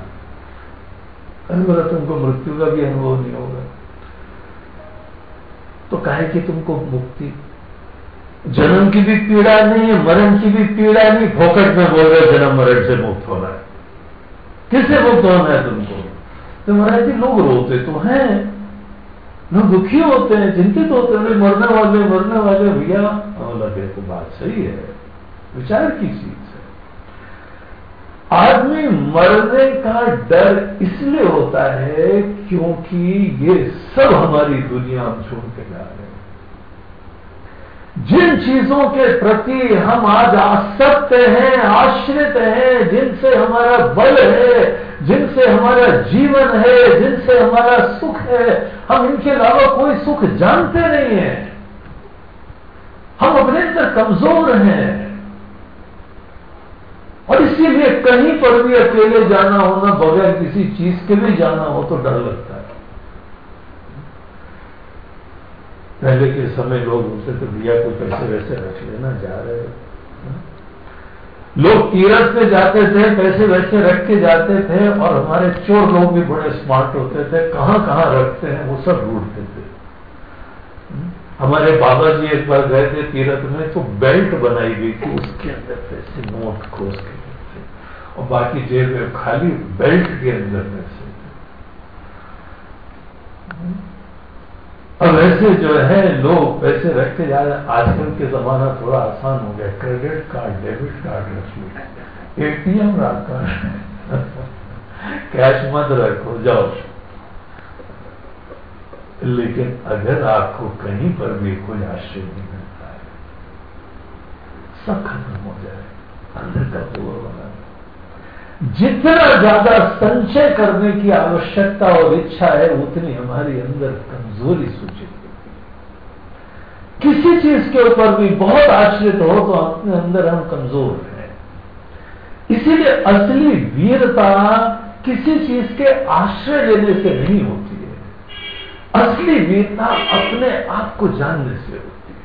अनुभव तुमको मृत्यु का भी अनुभव नहीं होगा। तो कहे कि तुमको मुक्ति। जन्म की भी पीड़ा नहीं है मरण की भी पीड़ा नहीं, फोकट में बोल रहे जन्म मरण से मुक्त होना है। किससे मुक्त होना है तुमको? तो महाराज जी लोग रोते तो हैं। लोग दुखी होते हैं, चिंतित होते हैं मरने वाले मरने वाले, भैया लगे तो बात सही है। विचार की चीज़ है। आदमी मरने का डर इसलिए होता है क्योंकि ये सब हमारी दुनिया हम छोड़ के जा रहे हैं। जिन चीज़ों के प्रति हम आज आसक्त हैं, आश्रित हैं, जिनसे हमारा बल है जिनसे हमारा जीवन है, जिनसे हमारा सुख है, हम इनके अलावा कोई सुख जानते नहीं है। हम अपने अंदर कमज़ोर हैं। और इसीलिए कहीं पर भी अकेले जाना होना, बगैर किसी चीज़ के भी जाना हो तो डर लगता है। पहले के समय लोग उनसे तो दिया कोई पैसे वैसे रख लेना, जा रहे हाँ? लोग तीरथ पे जाते थे, पैसे वैसे रख के जाते थे और हमारे चोर लोग भी बड़े स्मार्ट होते थे। कहाँ कहाँ रखते हैं? वो सब ढूंढते थे। हाँ? हमारे बाबा जी एक बार गए थे तीरथ में तो बेल्ट बनाई गई थी, उसके अंदर पैसे नोट खोज के और बाकी जेब में खाली बेल्ट के अंदर पैसे अब ऐसे जो है, लोग पैसे रखते जा रहे आजकल के जमाना थोड़ा आसान हो गया। क्रेडिट कार्ड, डेबिट कार्ड रखिए। एटीएम रखा कैश मत रखो, जाओ। लेकिन अगर आपको कहीं पर भी कोई आश्रय नहीं मिलता है, सब खत्म हो जाए। अंदर का पूर्व बना जितना ज़्यादा संचय करने की आवश्यकता और इच्छा है, उतनी हमारी अंदर कमज़ोरी सूचित होती है किसी चीज़ के ऊपर भी बहुत आश्रित हो तो अपने अंदर हम कमज़ोर हैं। इसीलिए असली वीरता किसी चीज़ के आश्रय लेने से नहीं होती है। असली वीरता अपने आप को जानने से होती है।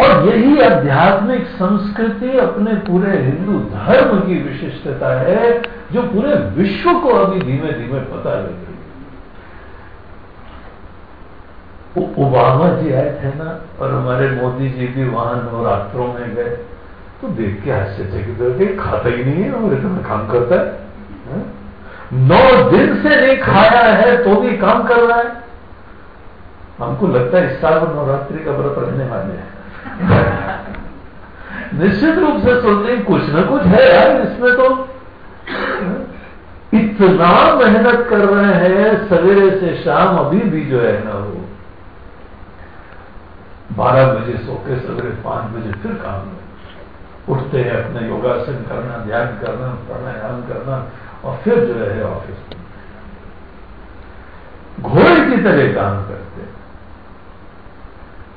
और यही आध्यात्मिक संस्कृति अपने पूरे हिंदू धर्म की विशिष्टता है, जो पूरे विश्व को अभी धीमे धीमे पता लग रही है। ओबामा जी आए थे ना और हमारे मोदी जी भी वहाँ नवरात्रों में गए तो देख के आश्चर्यचकित थे खाता ही नहीं है और इतना काम करता है, है? नौ दिन से नहीं खाया है तो भी काम कर रहा है। हमको लगता है इस साल नवरात्रि का व्रत रहने वाले हैं। [laughs] निश्चित रूप से सोचते कुछ ना कुछ है यार इसमें तो। इतना मेहनत कर रहे हैं सवेरे से शाम अभी भी जो है ना वो। बारह बजे सो के सवेरे पाँच बजे फिर काम में उठते हैं अपने योगासन करना, ध्यान करना, प्राणायाम करना और फिर जो है ऑफ़िस में। घोड़े की तरह काम करते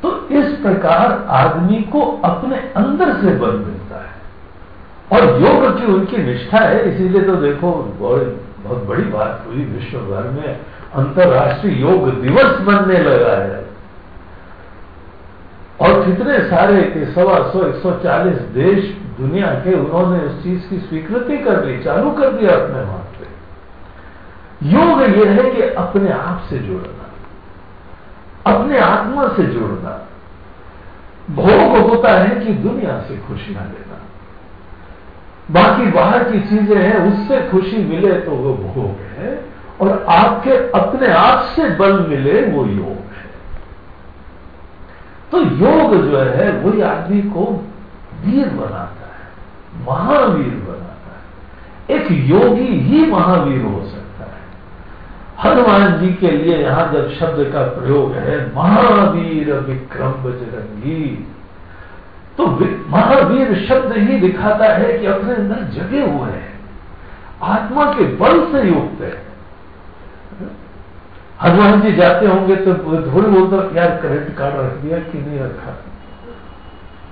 तो इस प्रकार आदमी को अपने अंदर से बल मिलता है। और योग की उनकी निष्ठा है, इसीलिए तो देखो बहुत बड़ी बात हुई विश्व भर में अंतर्राष्ट्रीय योग दिवस बनने लगा है। और कितने सारे के सवा सौ, एक सौ चालीस देश दुनिया के, उन्होंने उस चीज़ की स्वीकृति कर ली चालू कर दिया अपने वहाँ पे। योग यह है कि अपने आप से जुड़ना, अपने आत्मा से जुड़ना। भोग होता है कि दुनिया से खुशियाँ लेना। बाकी बाहर की चीज़ें हैं, उससे खुशी मिले तो वो भोग है, और आपके अपने आप से बल मिले वो योग। तो योग जो है, वही आदमी को वीर बनाता है, महावीर बनाता है। एक योगी ही महावीर हो सकता है। हनुमान जी के लिए यहाँ जब शब्द का प्रयोग है, महावीर विक्रम बजरंगी तो महावीर शब्द ही दिखाता है कि अपने अंदर जगे हुए हैं, आत्मा के बल से युक्त है। हनुमान जी जाते होंगे तो थोड़ी बोलते यार क्रेडिट कार्ड रख दिया कि नहीं रखा?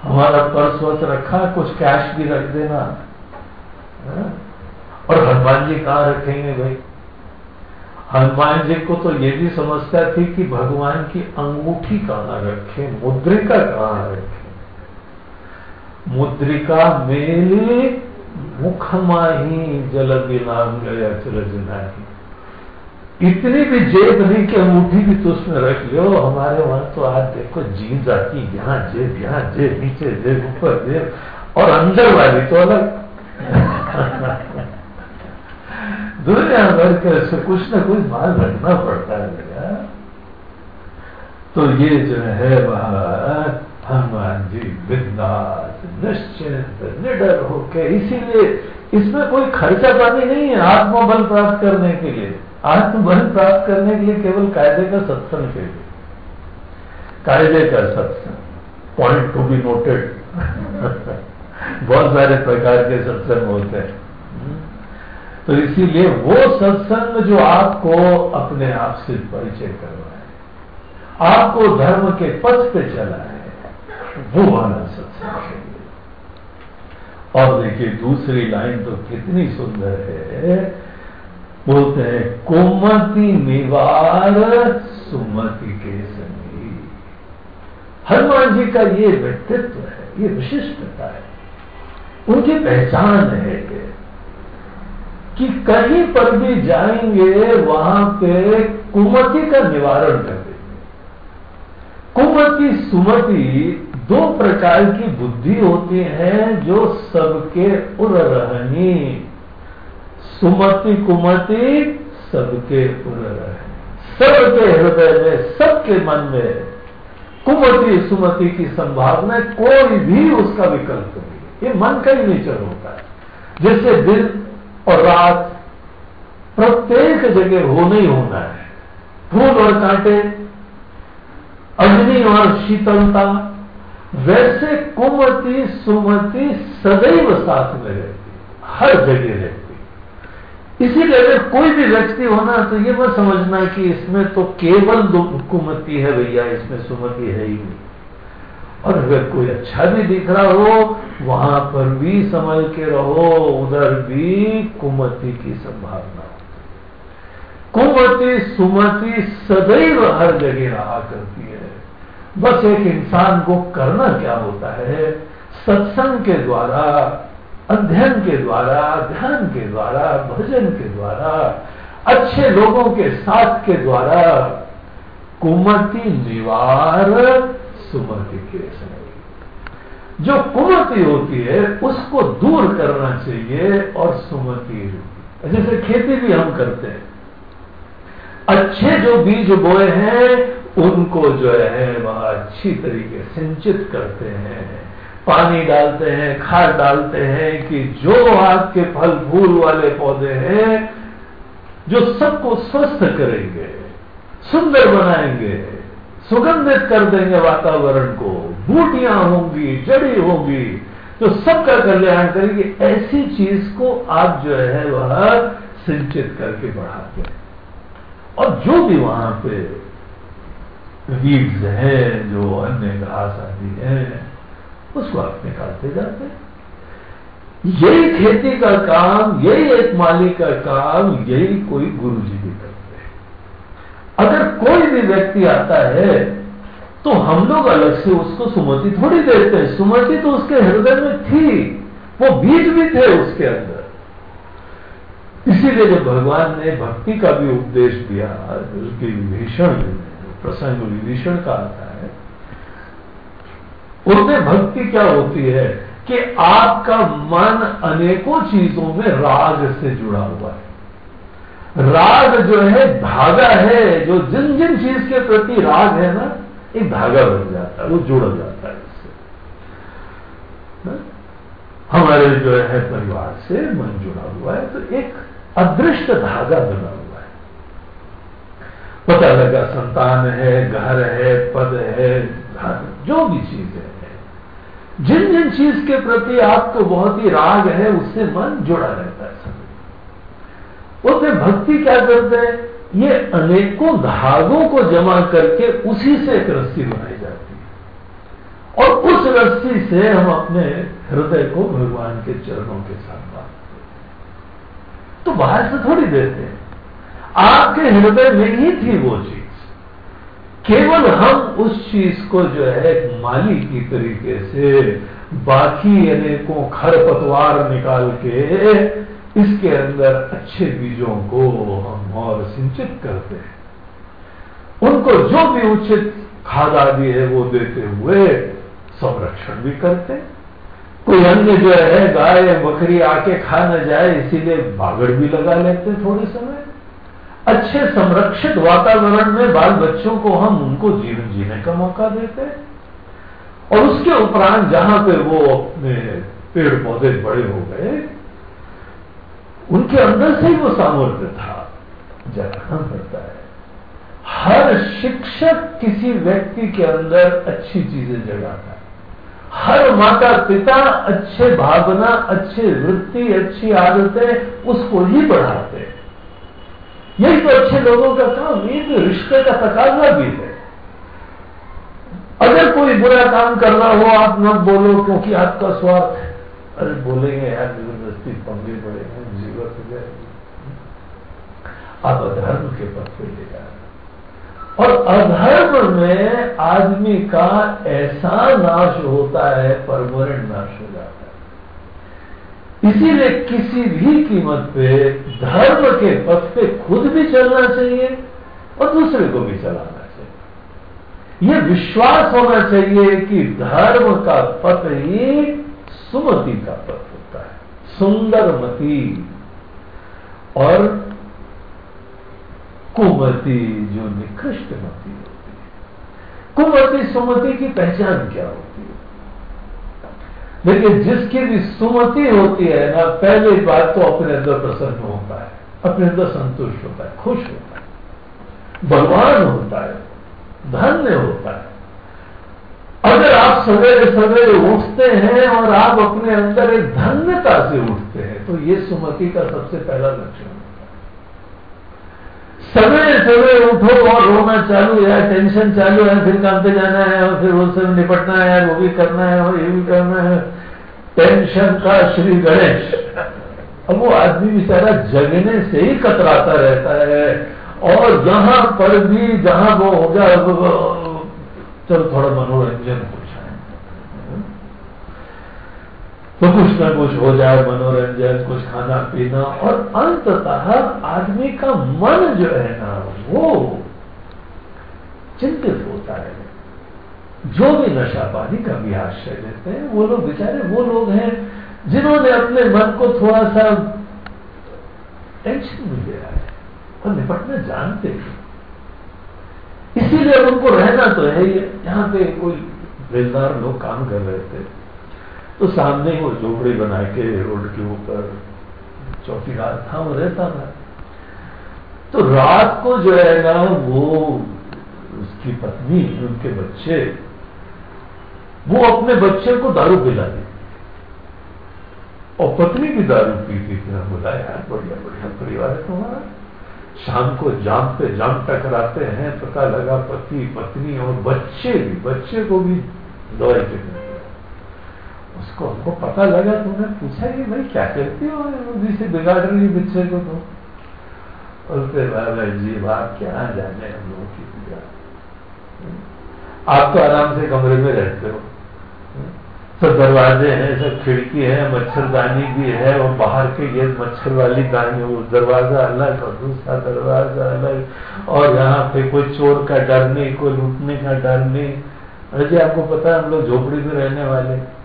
हमारा पर्स वर्स रखा, कुछ कैश भी रख देना। हाँ? और हनुमान जी कहाँ रखेंगे भाई? हनुमान जी को तो ये भी समस्या थी कि भगवान की अंगूठी कहाँ रखे, मुद्रिका कहाँ रखे? मुद्रिका मेले मुखमा ही जल बिलाम गया, चल जिनाही। इतनी भी जेब नहीं कि अंगूठी भी तो उसमें रख लो हमारे वहाँ तो आज देखो जीन्स आती यहाँ जेब यहाँ जेब, नीचे जेब, ऊपर जेब, और अंदर वाली तो अलग। [laughs] दुनिया भर के से कुछ ना कुछ माल रखना पड़ता है भैया तो ये जो है वह हनुमान जी बिंदास, निश्चिंत, निडर होके, इसीलिए इसमें कोई खर्चा पानी नहीं है आत्मबल प्राप्त करने के लिए। आत्मबल प्राप्त करने के लिए केवल कायदे का सत्संग लिए कायदे का सत्संग। पॉइंट टू बी नोटेड बहुत सारे प्रकार के सत्संग होते हैं। तो इसीलिए वो सत्संग जो आपको अपने आप से परिचय करवाए, आपको धर्म के पथ पे चला है वो वाला सत्संग है और देखिए, दूसरी लाइन तो कितनी सुंदर है। बोलते हैं, कोमति निवार सुमति के संगी हनुमान जी का ये व्यक्तित्व है, ये विशिष्टता है। उनकी पहचान है कि कहीं पर भी जाएँगे, वहाँ पे कुमति का निवारण कर देंगे। कुमति, सुमति दो प्रकार की बुद्धि होती है जो सबके उड़ रहनी। सुमति कुमति सबके रहनी सबके हृदय में, सबके मन में कुमति सुमति की संभावना कोई भी उसका विकल्प नहीं। ये मन का ही नेचर होता है। जैसे दिन और रात प्रत्येक जगह होना ही होना है। फूल और कांटे, अग्नि और शीतलता, वैसे कुमति सुमति सदैव साथ में रहती हर जगह रहती इसीलिए अगर कोई भी व्यक्ति होना तो ये मत समझना कि इसमें तो केवल कुमति है भैया, इसमें सुमति है ही नहीं। और अगर कोई अच्छा भी दिख रहा हो, वहाँ पर भी समझ के रहो, उधर भी कुमति की संभावना कुमति, सुमति सदैव हर जगह रहा करती है। बस एक इंसान को करना क्या होता है? सत्संग के द्वारा अध्ययन के द्वारा, ध्यान के द्वारा, भजन के द्वारा, अच्छे लोगों के साथ के द्वारा कुमति निवार सुमति के जो कुमति होती है, उसको दूर करना चाहिए और सुमति जैसे खेती भी हम करते हैं। अच्छे जो बीज बोए हैं, उनको जो है, वह अच्छी तरीके सिंचित करते हैं। पानी डालते हैं, खाद डालते हैं कि जो आपके फल फूल वाले पौधे हैं, जो सबको स्वस्थ करेंगे, सुंदर बनाएँगे, सुगंधित कर देंगे वातावरण को, बूटियाँ होंगी, जड़ी होंगी तो सबका कल्याण करेंगे। ऐसी चीज़ को आप जो है वह सिंचित करके बढ़ाते हैं। और जो भी वहाँ पे वीड्स हैं, जो अन्य घास आदि है उसको आप निकालते जाते यही खेती का काम, यही एक माली का काम, यही कोई गुरु जी भी करते हैं। अगर कोई भी व्यक्ति आता है तो हम लोग अलग से उसको सुमति थोड़ी देते हैं। सुमति तो उसके हृदय में थी, वो बीज भी थे उसके अंदर। इसीलिए जब भगवान ने भक्ति का भी उपदेश दिया, उसकी विभीषण, प्रसंग विभीषण का आता है उसमें भक्ति क्या होती है? कि आपका मन अनेकों चीज़ों में राग से जुड़ा हुआ है। राग जो है धागा है, जो जिन जिन चीज़ के प्रति राग है ना, एक धागा बन जाता है, वो जुड़ जाता है इससे। हमारे जो है परिवार से मन जुड़ा हुआ है तो एक अदृष्ट धागा बना हुआ है। पता लगा, संतान है, घर है, पद है, धन, जो भी चीज़ है। जिन जिन चीज़ के प्रति आपको बहुत ही राग है, उससे मन जुड़ा रहता है समय उसमें भक्ति क्या करते हैं? ये अनेकों धागों को जमा करके उसी से एक रस्सी बनाई जाती है। और उस रस्सी से हम अपने हृदय को भगवान के चरणों के साथ बांधते तो बाहर से थोड़ी देते हैं। आपके हृदय में ही थी वो चीज़। केवल हम उस चीज़ को जो है माली की तरीके से बाकी अनेकों खरपतवार निकाल के इसके अंदर अच्छे बीजों को हम और सिंचित करते हैं। उनको जो भी उचित खाद आदि है वो देते हुए संरक्षण भी करते हैं। कोई अन्य जो है गाय बकरी आके खा न जाए, इसीलिए बागड़ भी लगा लेते थोड़े समय। अच्छे संरक्षित वातावरण में बाल बच्चों को हम उनको जीवन जीने का मौका देते हैं। और उसके उपरांत जहाँ पे वो अपने पेड़ पौधे बड़े हो गए, उनके अंदर से ही वो सामर्थ्य था। जगाना पड़ता है। हर शिक्षक किसी व्यक्ति के अंदर अच्छी चीज़ें जगाता है। हर माता पिता अच्छे भावना, अच्छे वृत्ति, अच्छी आदतें उसको ही बढ़ाते हैं। यही तो अच्छे लोगों का काम ये तो रिश्ते का तकाजा भी है। अगर कोई बुरा काम करना हो, आप न बोलो, क्योंकि आपका स्वार्थ है। अरे बोलेंगे यार, ज़बरदस्ती पंगे पड़ेंगे जीवन हो जाएगी आप अधर्म के पथ पे ले जा और अधर्म में आदमी का ऐसा नाश होता है परमानेंट नाश हो जाता है। इसीलिए किसी भी कीमत पे, धर्म के पथ पे खुद भी चलना चाहिए और दूसरे को भी चलाना चाहिए। यह विश्वास होना चाहिए कि धर्म का पथ ही सुमति का पथ होता है सुंदरमती और कुमति जो निकृष्ट मती होती है, कुमति सुमति की पहचान क्या होती है? लेकिन जिसकी भी सुमति होती है ना, पहली बात तो अपने अंदर प्रसन्न होता है, अपने अंदर संतुष्ट होता है, खुश होता है भगवान होता है, धन्य होता है। अगर आप सवेरे सवेरे उठते हैं और आप अपने अंदर एक धन्यता से उठते हैं तो ये सुमति का सबसे पहला लक्षण सवेरे सवेरे उठो और रोना चालू है टेंशन चालू है, फिर काम पे जाना है और फिर वो सब निपटना है, वो भी करना है और ये भी करना है। टेंशन का श्री गणेश। अब वो आदमी बेचारा जगने से ही कतराता रहता है और जहाँ पर भी, जहाँ वो हो गया चलो थोड़ा मनोरंजन हो। तो कुछ ना कुछ हो जाए, मनोरंजन, कुछ खाना पीना, और अंततः आदमी का मन जो है ना, वो चिंतित होता है। जो भी नशा पानी का भी आश्रय लेते हैं, वो लोग बेचारे, वो लोग हैं जिन्होंने अपने मन को थोड़ा सा टेंशन मिल गया है, और निपटना जानते हैं। इसीलिए उनको रहना तो है यहाँ पे कोई बेलदार लोग काम कर रहे थे। तो सामने वो झोपड़ी बना के रोड के ऊपर चौकीदार था, वो रहता था। तो रात को जो है ना, वो उसकी पत्नी, उनके बच्चे, वो अपने बच्चे को दारू पिला दी और पत्नी भी दारू पीती थी। ना बोला, यार, बढ़िया बढ़िया परिवार है तुम्हारा। शाम को जाम पे जाम टकराते हैं, पता लगा पति, पत्नी और बच्चे भी, बच्चे को भी दवाई पीने उसको हमको पता लगा, तुमने पूछा कि भाई क्या करती हो? जिसे बिगाड़ रही बच्चे को तो। उसके बाद जी बात क्या जाने हम लोगों की पूजा? आप तो आराम से कमरे में रहते हो। सब दरवाजे हैं, सब खिड़की है, मच्छरदानी भी है, और बाहर के ये मच्छर वाली दानी, वो दरवाज़ा अलग, और दूसरा दरवाज़ा अलग, और यहाँ पे कोई चोर का डर नहीं कोई लूटने का डर नहीं अरे आपको पता है, हम लोग झोपड़ी में रहने वाले।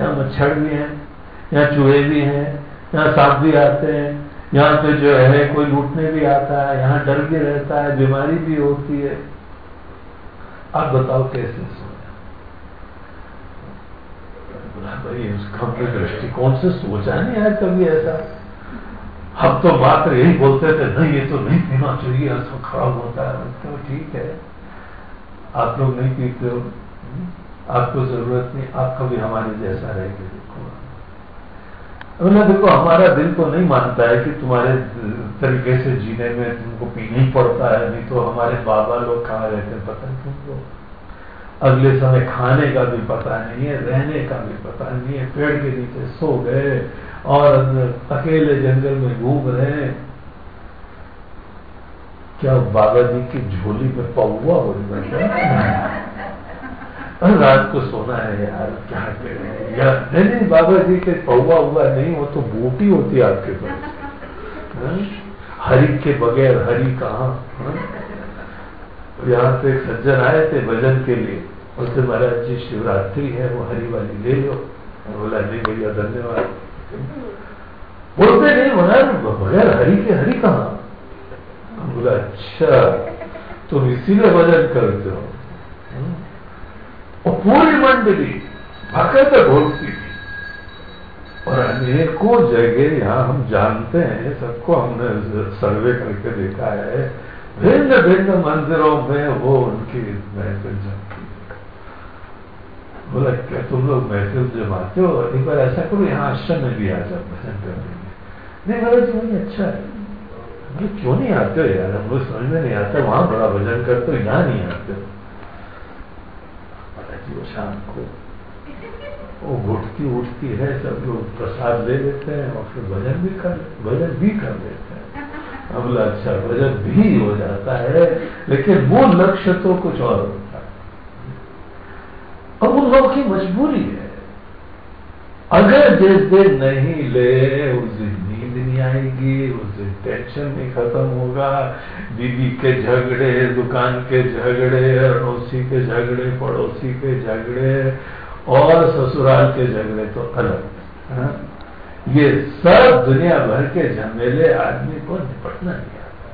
यहाँ मच्छर भी हैं, यहाँ चूहे भी हैं, यहाँ सांप भी आते हैं, यहाँ पे जो है कोई लूटने भी आता है, यहाँ डर भी रहता है, बीमारी भी होती है। आप बताओ कैसे सोया भाई उसका अपने दृष्टिकोण से सोचा नहीं यार कभी ऐसा। हम तो मात्र यही बोलते थे, नहीं, ये तो नहीं पीना चाहिए, ऐसा खराब होता है। तो ठीक है। आप लोग नहीं पीते हो। आपको ज़रूरत नहीं आप कभी हमारे जैसा रहेंगे, देखो। बोला देखो, हमारा दिल तो नहीं मानता है कि तुम्हारे तरीके से जीने में तुमको पीना ही पड़ता है, नहीं तो हमारे बाबा लोग कहाँ रहते हैं, पता नहीं तुमको। अगले समय खाने का भी पता नहीं है, रहने का भी पता नहीं है, पेड़ के नीचे सो गए और अकेले जंगल में घूम रहे हैं। क्या बाबा जी की झोली में पौवा हो? रात को सोना है यार, क्या करें? या नहीं नहीं, बाबा जी के पौवा हुआ नहीं, वो तो बूटी होती है आपके पास। हाँ? हरी के बगैर हरी कहा? हाँ? यहाँ पे एक सज्जन आए थे भजन के लिए। उससे महाराज जी शिवरात्रि है, वो हरी वाली ले लो। बोला, नहीं भैया, धन्यवाद। बोलते नहीं, महाराज, बगैर हरी के हरी कहा? बोला अच्छा तुम इसीलिए भजन करते हो? और पूरी मंडली भकत ढोलती थी और अनेकों जगह यहाँ हम जानते हैं सबको हमने सर्वे करके देखा है। भिन्न भिन्न मंदिरों में वो उनकी महफिल जमती बोला, क्या तुम लोग महफिल जमाते हो? एक बार ऐसा करो, यहाँ आश्रम में भी आ जाओ, भजन करने में। नहीं बोला जी वही अच्छा है। क्यों नहीं आते हो यार? हम लोग समझ में नहीं आता, वहाँ बड़ा भजन करते हो, यहाँ नहीं आते हो? वो शाम को। वो घुटती उठती है, सब लोग प्रसाद ले लेते हैं और फिर भजन भी कर, भजन भी कर लेते हैं। अब अच्छा भजन भी हो जाता है, लेकिन वो लक्ष्य तो कुछ और होता है। उन लोगों की मजबूरी है। अगर जिस दिन नहीं ले, उस दिन नींद नहीं आएगी, उस टेंशन नहीं खत्म होगा। बीबी के झगड़े, दुकान के झगड़े, अड़ोसी के झगड़े, पड़ोसी के झगड़े और ससुराल के झगड़े तो अलग। है? ये सब दुनिया भर के झमेले आदमी को निपटना नहीं आता।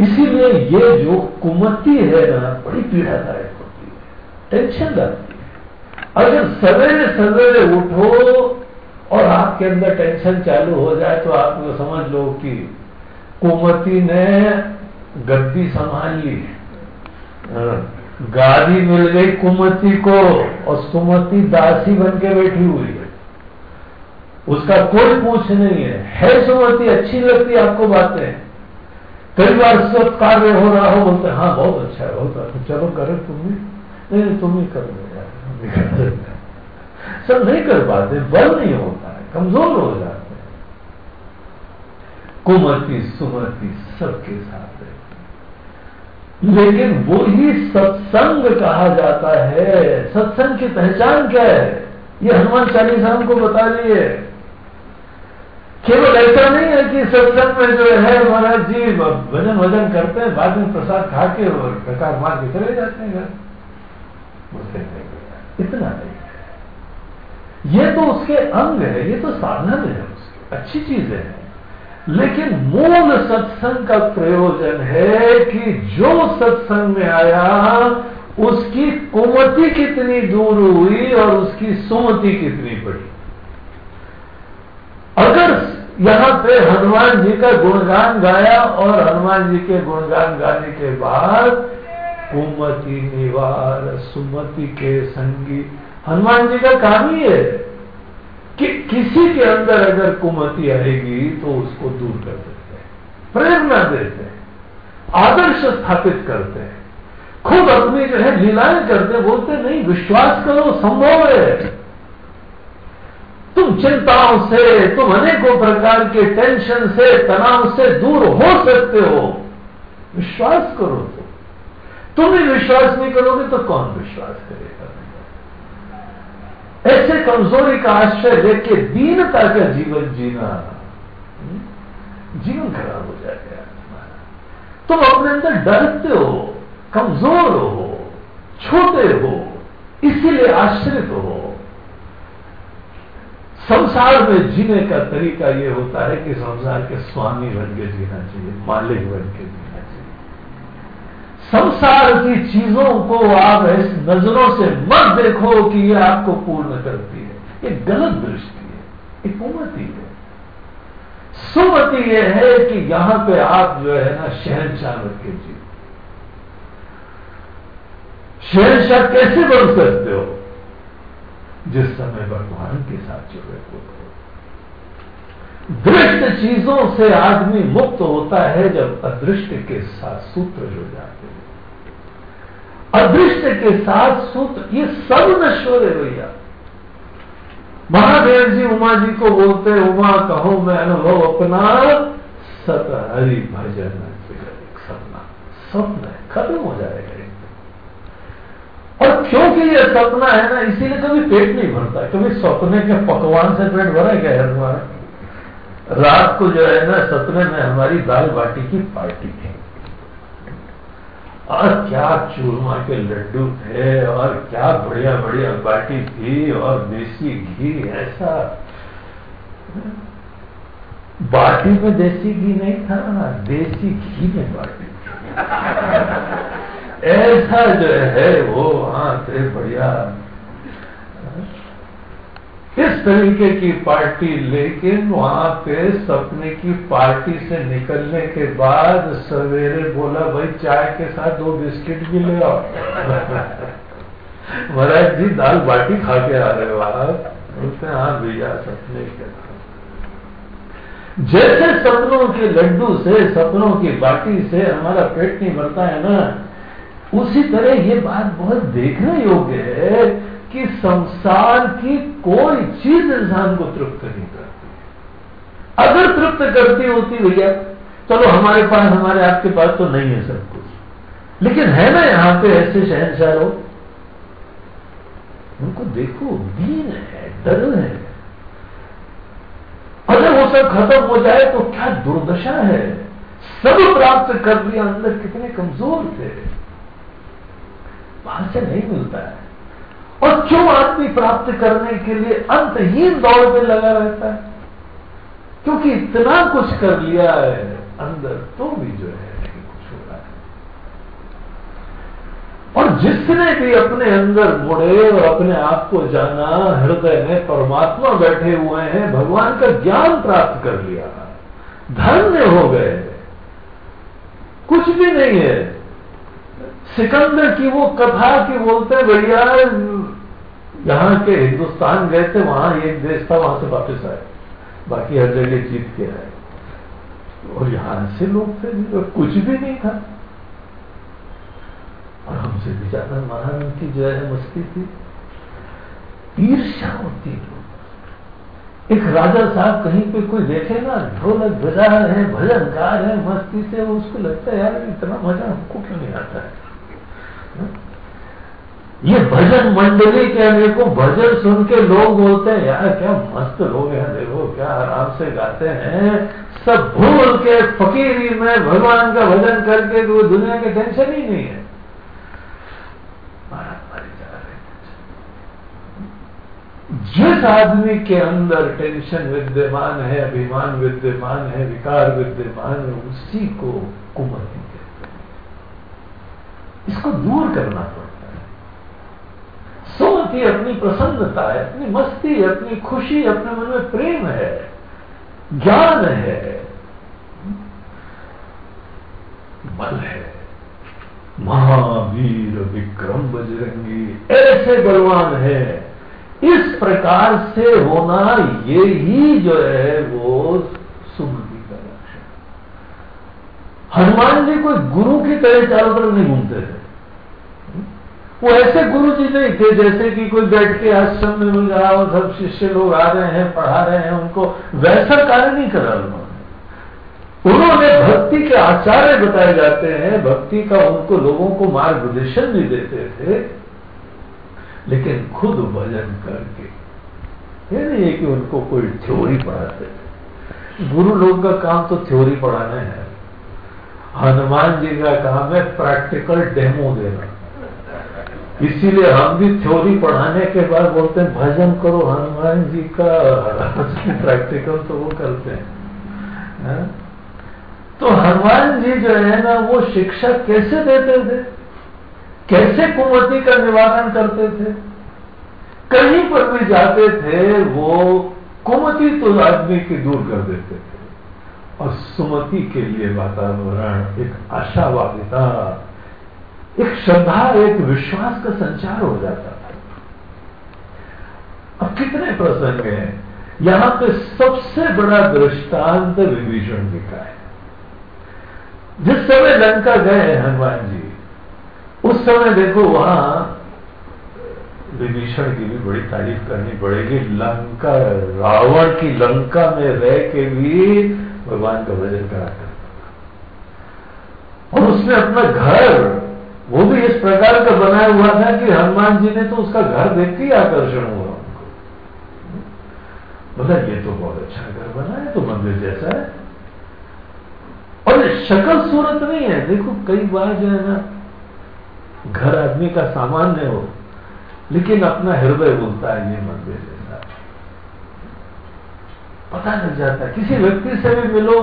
इसीलिए ये जो कुमति है ना, बड़ी पीड़ादायक होती है। टेंशन लाती है। अगर सवेरे सवेरे उठो और आपके अंदर टेंशन चालू हो जाए तो आप समझ लो कि कुमति ने गद्दी संभाल ली गादी मिल गई कुमति को और सुमति दासी बन के बैठी हुई है। उसका कोई पूछ नहीं है। है सुमति, अच्छी लगती आपको बातें। कई बार सब कार्य हो रहा हो, बोलते हाँ बहुत अच्छा है, बहुत अच्छा चलो, करो तुम भी नहीं तुम ही। कर सब नहीं कर पाते, बल नहीं होता। कमज़ोर हो जाते हैं। कुमति, सुमति सबके साथ है। लेकिन वो ही सत्संग कहा जाता है। सत्संग की पहचान क्या है? ये हनुमान चालीसा हमको बता है केवल ऐसा नहीं है कि सत्संग में जो है महाराज जी भजन भजन करते हैं, बाद में प्रसाद खा के और प्रकार मार के चले जाते हैं घर। इतना नहीं। ये तो उसके अंग है, ये तो साधन है उसके, अच्छी चीज़ है। लेकिन मूल सत्संग का प्रयोजन है कि जो सत्संग में आया, उसकी कुमति कितनी दूर हुई और उसकी सुमति कितनी बढ़ी। अगर यहाँ पे हनुमान जी का गुणगान गाया और हनुमान जी के गुणगान गाने के बाद, कुमति निवार, सुमति के संगी हनुमान जी का काम ही है कि किसी के अंदर अगर कुमति आएगी तो उसको दूर कर देते हैं, प्रेरणा देते हैं, आदर्श स्थापित करते हैं। खुद अपनी जो है लीलाएँ करते बोलते नहीं, विश्वास करो, संभव है। तुम चिंताओं से, तुम अनेकों प्रकार के टेंशन से, तनाव से दूर हो सकते हो। विश्वास करो तो तुम ही विश्वास नहीं करोगे तो कौन विश्वास करेगा? ऐसे कमज़ोरी का आश्रय लेके दीनता का जीवन जीना जीवन खराब हो जाएगा तुम अपने अंदर डरते हो, कमज़ोर हो, छोटे हो, इसीलिए आश्रित हो। संसार में जीने का तरीका यह होता है कि संसार के स्वामी बन के जीना चाहिए, मालिक बन के जीना चाहिए। संसार की चीज़ों को आप इस नज़रों से मत देखो कि ये आपको पूर्ण करती है। ये गलत दृष्टि है। एक उमति है। सुमति यह है कि यहाँ पे आप जो है ना शहनशाह बन के जी शहनशाह कैसे बन सकते हो? जिस समय भगवान के साथ जुड़े हो। दृष्ट चीज़ों से आदमी मुक्त होता है जब अदृष्ट के साथ सूत्र जुड़ जाते अदृष्ट के साथ सूत्र ये सब नश्वर है भैया महादेव जी, उमा जी को बोलते उमा कहो, मैं अनुभव अपना सत हरि भजन सपना। स्वप्न है खत्म हो जाएगा। और क्योंकि ये सपना है ना, इसीलिए कभी पेट नहीं भरता। कभी सपने के पकवान से पेट भरा क्या है रात को जो है ना, सपने में हमारी दाल बाटी की पार्टी। और क्या चूरमा के लड्डू थे, और क्या बढ़िया बढ़िया बाटी थी, और देसी घी, ऐसा। बाटी में देसी घी नहीं था, देसी घी में बाटी [laughs] ऐसा जो है वो वहाँ से बढ़िया। इस तरीके की पार्टी लेकिन वहाँ पे सपने की पार्टी से निकलने के बाद सवेरे बोला, भाई, चाय के साथ दो बिस्किट भी ले आओ। [laughs] महाराज जी, दाल बाटी खा के आ रहे हो बोलते हाँ भैया, सपने के जैसे सपनों के लड्डू से, सपनों की बाटी से हमारा पेट नहीं भरता है ना, उसी तरह ये बात बहुत देखने योग्य है कि संसार की कोई चीज़ इंसान को तृप्त नहीं करती। अगर तृप्त करती होती भैया, चलो हमारे पास, हमारे आपके पास तो नहीं है सब कुछ। लेकिन है ना यहाँ पे ऐसे शहनशाह लोग। उनको देखो, दीन है, डर है। अगर वो सब खत्म हो जाए तो क्या दुर्दशा है? सब प्राप्त कर लिया, अंदर कितने कमज़ोर थे। बाहर से नहीं मिलता है। और क्यों आदमी प्राप्त करने के लिए अंतहीन दौड़ में लगा रहता है, क्योंकि इतना कुछ कर लिया है, अंदर तो भी जो है कुछ हो रहा है। और जिसने भी अपने अंदर मुड़े और अपने आप को जाना, हृदय में परमात्मा बैठे हुए हैं, भगवान का ज्ञान प्राप्त कर लिया, धन्य हो गए कुछ भी नहीं है। सिकंदर की वो कथा की बोलते भैया यहाँ के हिंदुस्तान गए थे, वहाँ एक देश था, वहाँ से वापस आए। बाकी हर जगह जीत के आए। और यहाँ से लोग थे कुछ भी नहीं था। और हमसे भी ज़्यादा महान की जो है, मस्ती थी। ईर्षा होती लोग। एक राजा साहब कहीं पे कोई देखे ना, ढोलक बजा रहे हैं, भजन गा रहे हैं, मस्ती से, उसको लगता है, यार, इतना मज़ा हमको क्यों नहीं आता है? ये भजन मंडली के अनेकों भजन सुन के लोग बोलते हैं, यार, क्या मस्त लोग हैं, देखो, क्या आराम से गाते हैं। सब भूल के फकीरी में भगवान का भजन करके तो दुनिया के टेंशन ही नहीं है। जिस आदमी के अंदर टेंशन विद्यमान है, अभिमान विद्यमान है, विकार विद्यमान है, उसी को कुमति कहते हैं। इसको दूर करना पड़ता सुमति अपनी प्रसन्नता है, अपनी मस्ती अपनी खुशी अपने मन में प्रेम है, ज्ञान है बल है। महावीर विक्रम बजरंगी, ऐसे बलवान है। इस प्रकार से होना ये ही जो है वो सुमति का लक्षण हनुमान जी कोई गुरु की तरह चारों तरफ़ नहीं घूमते थे वो ऐसे गुरु जी नहीं थे जैसे कि कोई बैठ के आश्रम में मिल रहा हो, सब शिष्य लोग आ रहे हैं, पढ़ा रहे हैं, उनको वैसा कार्य नहीं करा उन्होंने। उन्होंने भक्ति के आचार्य बताए जाते हैं, भक्ति का उनको लोगों को मार्गदर्शन भी देते थे, लेकिन खुद भजन करके। ये नहीं है कि उनको कोई थ्योरी पढ़ाते थे। गुरु लोग का काम तो थ्योरी पढ़ाना है। हनुमान जी का काम है प्रैक्टिकल डेमो देना। इसीलिए हम भी थ्योरी पढ़ाने के बाद बोलते हैं, भजन करो, हनुमान जी का प्रैक्टिकल तो वो करते हैं। है? तो हनुमान जी जो है ना, वो शिक्षा कैसे देते थे? कैसे कुमति का निवारण करते थे? कहीं पर भी जाते थे, वो कुमति तो आदमी की दूर कर देते थे। और सुमति के लिए वातावरण एक आशावादिता एक श्रद्धा, एक विश्वास का संचार हो जाता था अब कितने प्रसंग हैं, यहाँ पे सबसे बड़ा दृष्टांत विभीषण जी का है। जिस समय लंका गए हनुमान जी, उस समय देखो वहाँ विभीषण की भी बड़ी तारीफ़ करनी पड़ेगी। लंका, रावण की लंका में रह के भी भगवान का भजन करा करता और उसने अपना घर वो भी इस प्रकार का बनाया हुआ था कि हनुमान जी ने तो उसका घर देख के आकर्षण हुआ बोला, ये तो बहुत अच्छा घर बना है तो मंदिर जैसा है। और शक्ल सूरत नहीं है। देखो, कई बार जो है ना, घर आदमी का सामान्य हो, लेकिन अपना हृदय बोलता है, ये मंदिर जैसा पता लग जाता है। किसी व्यक्ति से भी मिलो,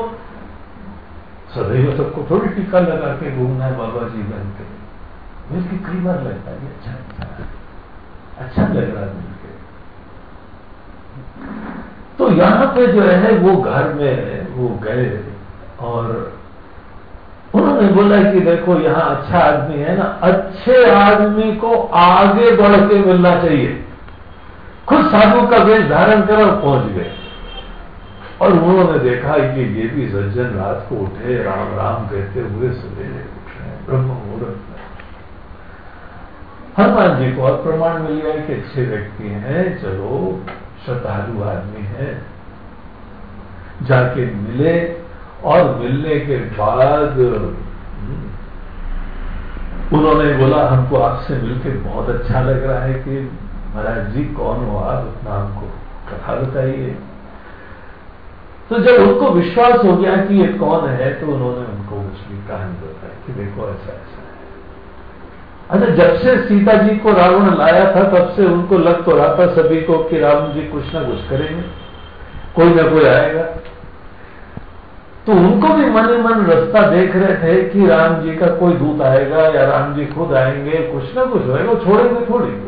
सदैव सबको थोड़ी टीका लगा के घूमना है बाबा जी बन के। मिलके कई बार लगता है अच्छा अच्छा अच्छा लग रहा है मिलके तो यहाँ पे जो है, वो घर में वो गए और उन्होंने बोला कि देखो, यहाँ अच्छा आदमी है ना, अच्छे आदमी को आगे बढ़ के मिलना चाहिए। खुद साधु का वेश धारण कर और पहुँच गए। और उन्होंने देखा कि ये भी सज्जन रात को उठे राम राम कहते हुए सवेरे उठ रहे हैं ब्रह्म मुहूर्त हनुमान जी को और प्रमाण मिल गया कि अच्छे व्यक्ति हैं चलो श्रद्धालु आदमी है। जाके मिले और मिलने के बाद हम्म, उन्होंने बोला हमको आपसे मिलकर बहुत अच्छा लग रहा है कि महाराज जी कौन हो आप? उतना हमको कथा बताइए। तो जब उनको विश्वास हो गया कि ये कौन है तो उन्होंने उनको उसकी कहानी बताई कि देखो ऐसा ऐसा अच्छा जब से सीता जी को रावण लाया था, तब से उनको लग तो रहा था सभी को कि राम जी कुछ ना कुछ करेंगे। कोई ना कोई आएगा। तो उनको भी मन ही मन रास्ता देख रहे थे कि राम जी का कोई दूत आएगा या राम जी खुद आएँगे, कुछ ना कुछ होएगा, छोड़ेंगे थोड़ी।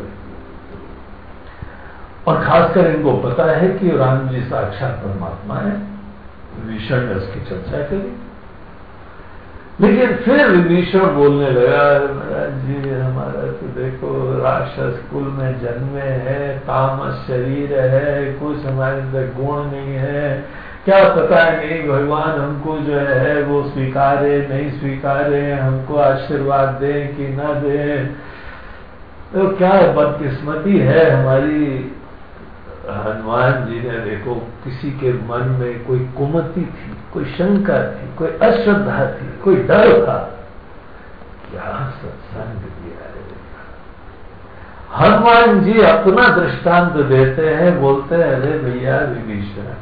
और खासकर इनको पता है कि राम जी साक्षात परमात्मा है। विषण उसकी चर्चा करी। लेकिन फिर विभीषण बोलने लगा, महाराज जी, हमारा तो देखो, राक्षस कुल में जन्मे है, तामस शरीर है, कुछ हमारे अंदर गुण नहीं है। क्या पता नहीं, भगवान हमको जो है, वो स्वीकारे, नहीं स्वीकारे, हमको आशीर्वाद दें कि न दें। तो क्या बदकिस्मती है हमारी? हनुमान जी ने देखो, किसी के मन में कोई कुमति थी। कोई शंका थी, कोई अश्रद्धा थी, कोई डर था क्या सत्संग दिया हनुमान जी अपना दृष्टांत देते हैं, बोलते हैं, अरे भैया, विभीषण।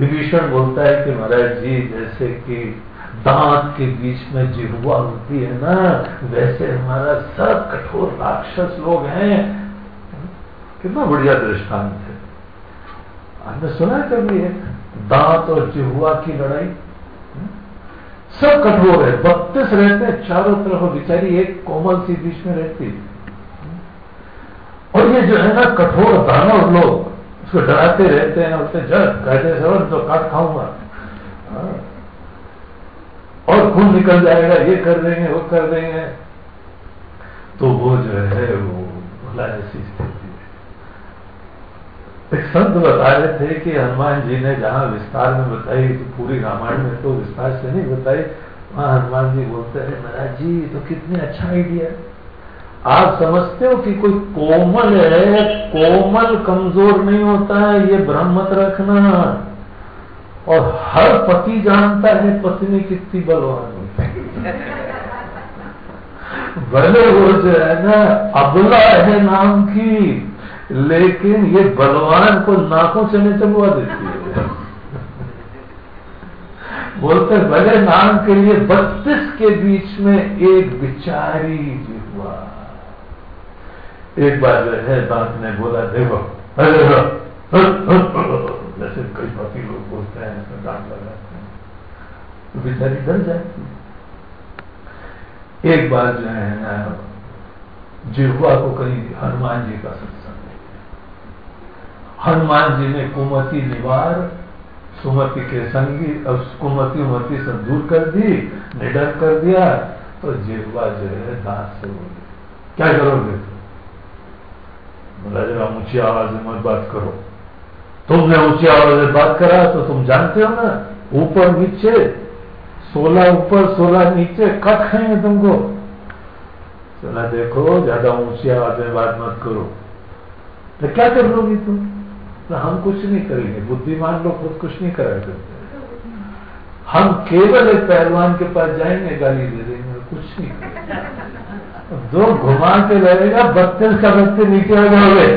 विभीषण बोलता है कि महाराज जी, जैसे कि दांत के बीच में जिहुआ होती है ना, वैसे हमारा सब कठोर राक्षस लोग हैं। कितना बढ़िया दृष्टांत है। आपने सुना कभी एक दांत और जिहुआ की लड़ाई। सब कठोर है। बत्तीस रहते हैं, चारों तरफ़ बेचारी एक कोमल सी बीच में रहती और ये जो है ना, कठोर दानव लोग, उसको डराते रहते हैं उससे जब कहते सर तो काट खाऊँगा। हाँ। और खून निकल जाएगा, ये कर देंगे, वो कर देंगे। तो वो जो है, वो भला ऐसी स्थिति। एक संत बता रहे थे कि हनुमान जी ने जहाँ विस्तार में बताई तो पूरी रामायण में तो विस्तार से नहीं बताई, वहाँ हनुमान जी बोलते हैं, महाराज जी तो कितनी अच्छा आइडिया है। आप समझते हो कि कोई कोमल है, कोमल कमज़ोर नहीं होता है, ये भ्रम मत रखना। और हर पति जानता है, पत्नी कितनी बलवान होती भले वो जो है ना, अबला है नाम की। लेकिन ये बलवान को नाकों से नहीं चलवा देती है। बोलते भले नाम के लिए बत्तीस के बीच में एक बिचारी हुआ। एक बार जो है दांत ने बोला, देखो, अरे जैसे कई पति लोग बोलते हैं, इसमें डांट लगाते हैं। तो बेचारी डर जाती एक बार जो है ना जिहुआ को कहीं हनुमान जी का हनुमान जी ने कुमति निवार, सुमति के संगी, अब कुमति उमति सब दूर कर दी, निडर कर दिया तो जिहुआ जो है दांत से बोली, क्या करोगे बोला, जरा ऊँची आवाज़ में मत बात करो। तुमने ऊँची आवाज़ में बात करा तो तुम जानते हो ना, ऊपर नीचे, सोलह ऊपर, सोलह नीचे कट खाएँगे तुमको? चला देखो, ज़्यादा ऊँची आवाज़ में बात मत करो। तो क्या कर लोगी तुम? तो हम कुछ नहीं करेंगे। बुद्धिमान लोग खुद कुछ नहीं करा करते हम केवल एक पहलवान के पास जाएँगे, गाली दे देंगे कुछ नहीं दो घुमा के रहेगा, बत्तीस का बत्ती नीचे हो जाओगे।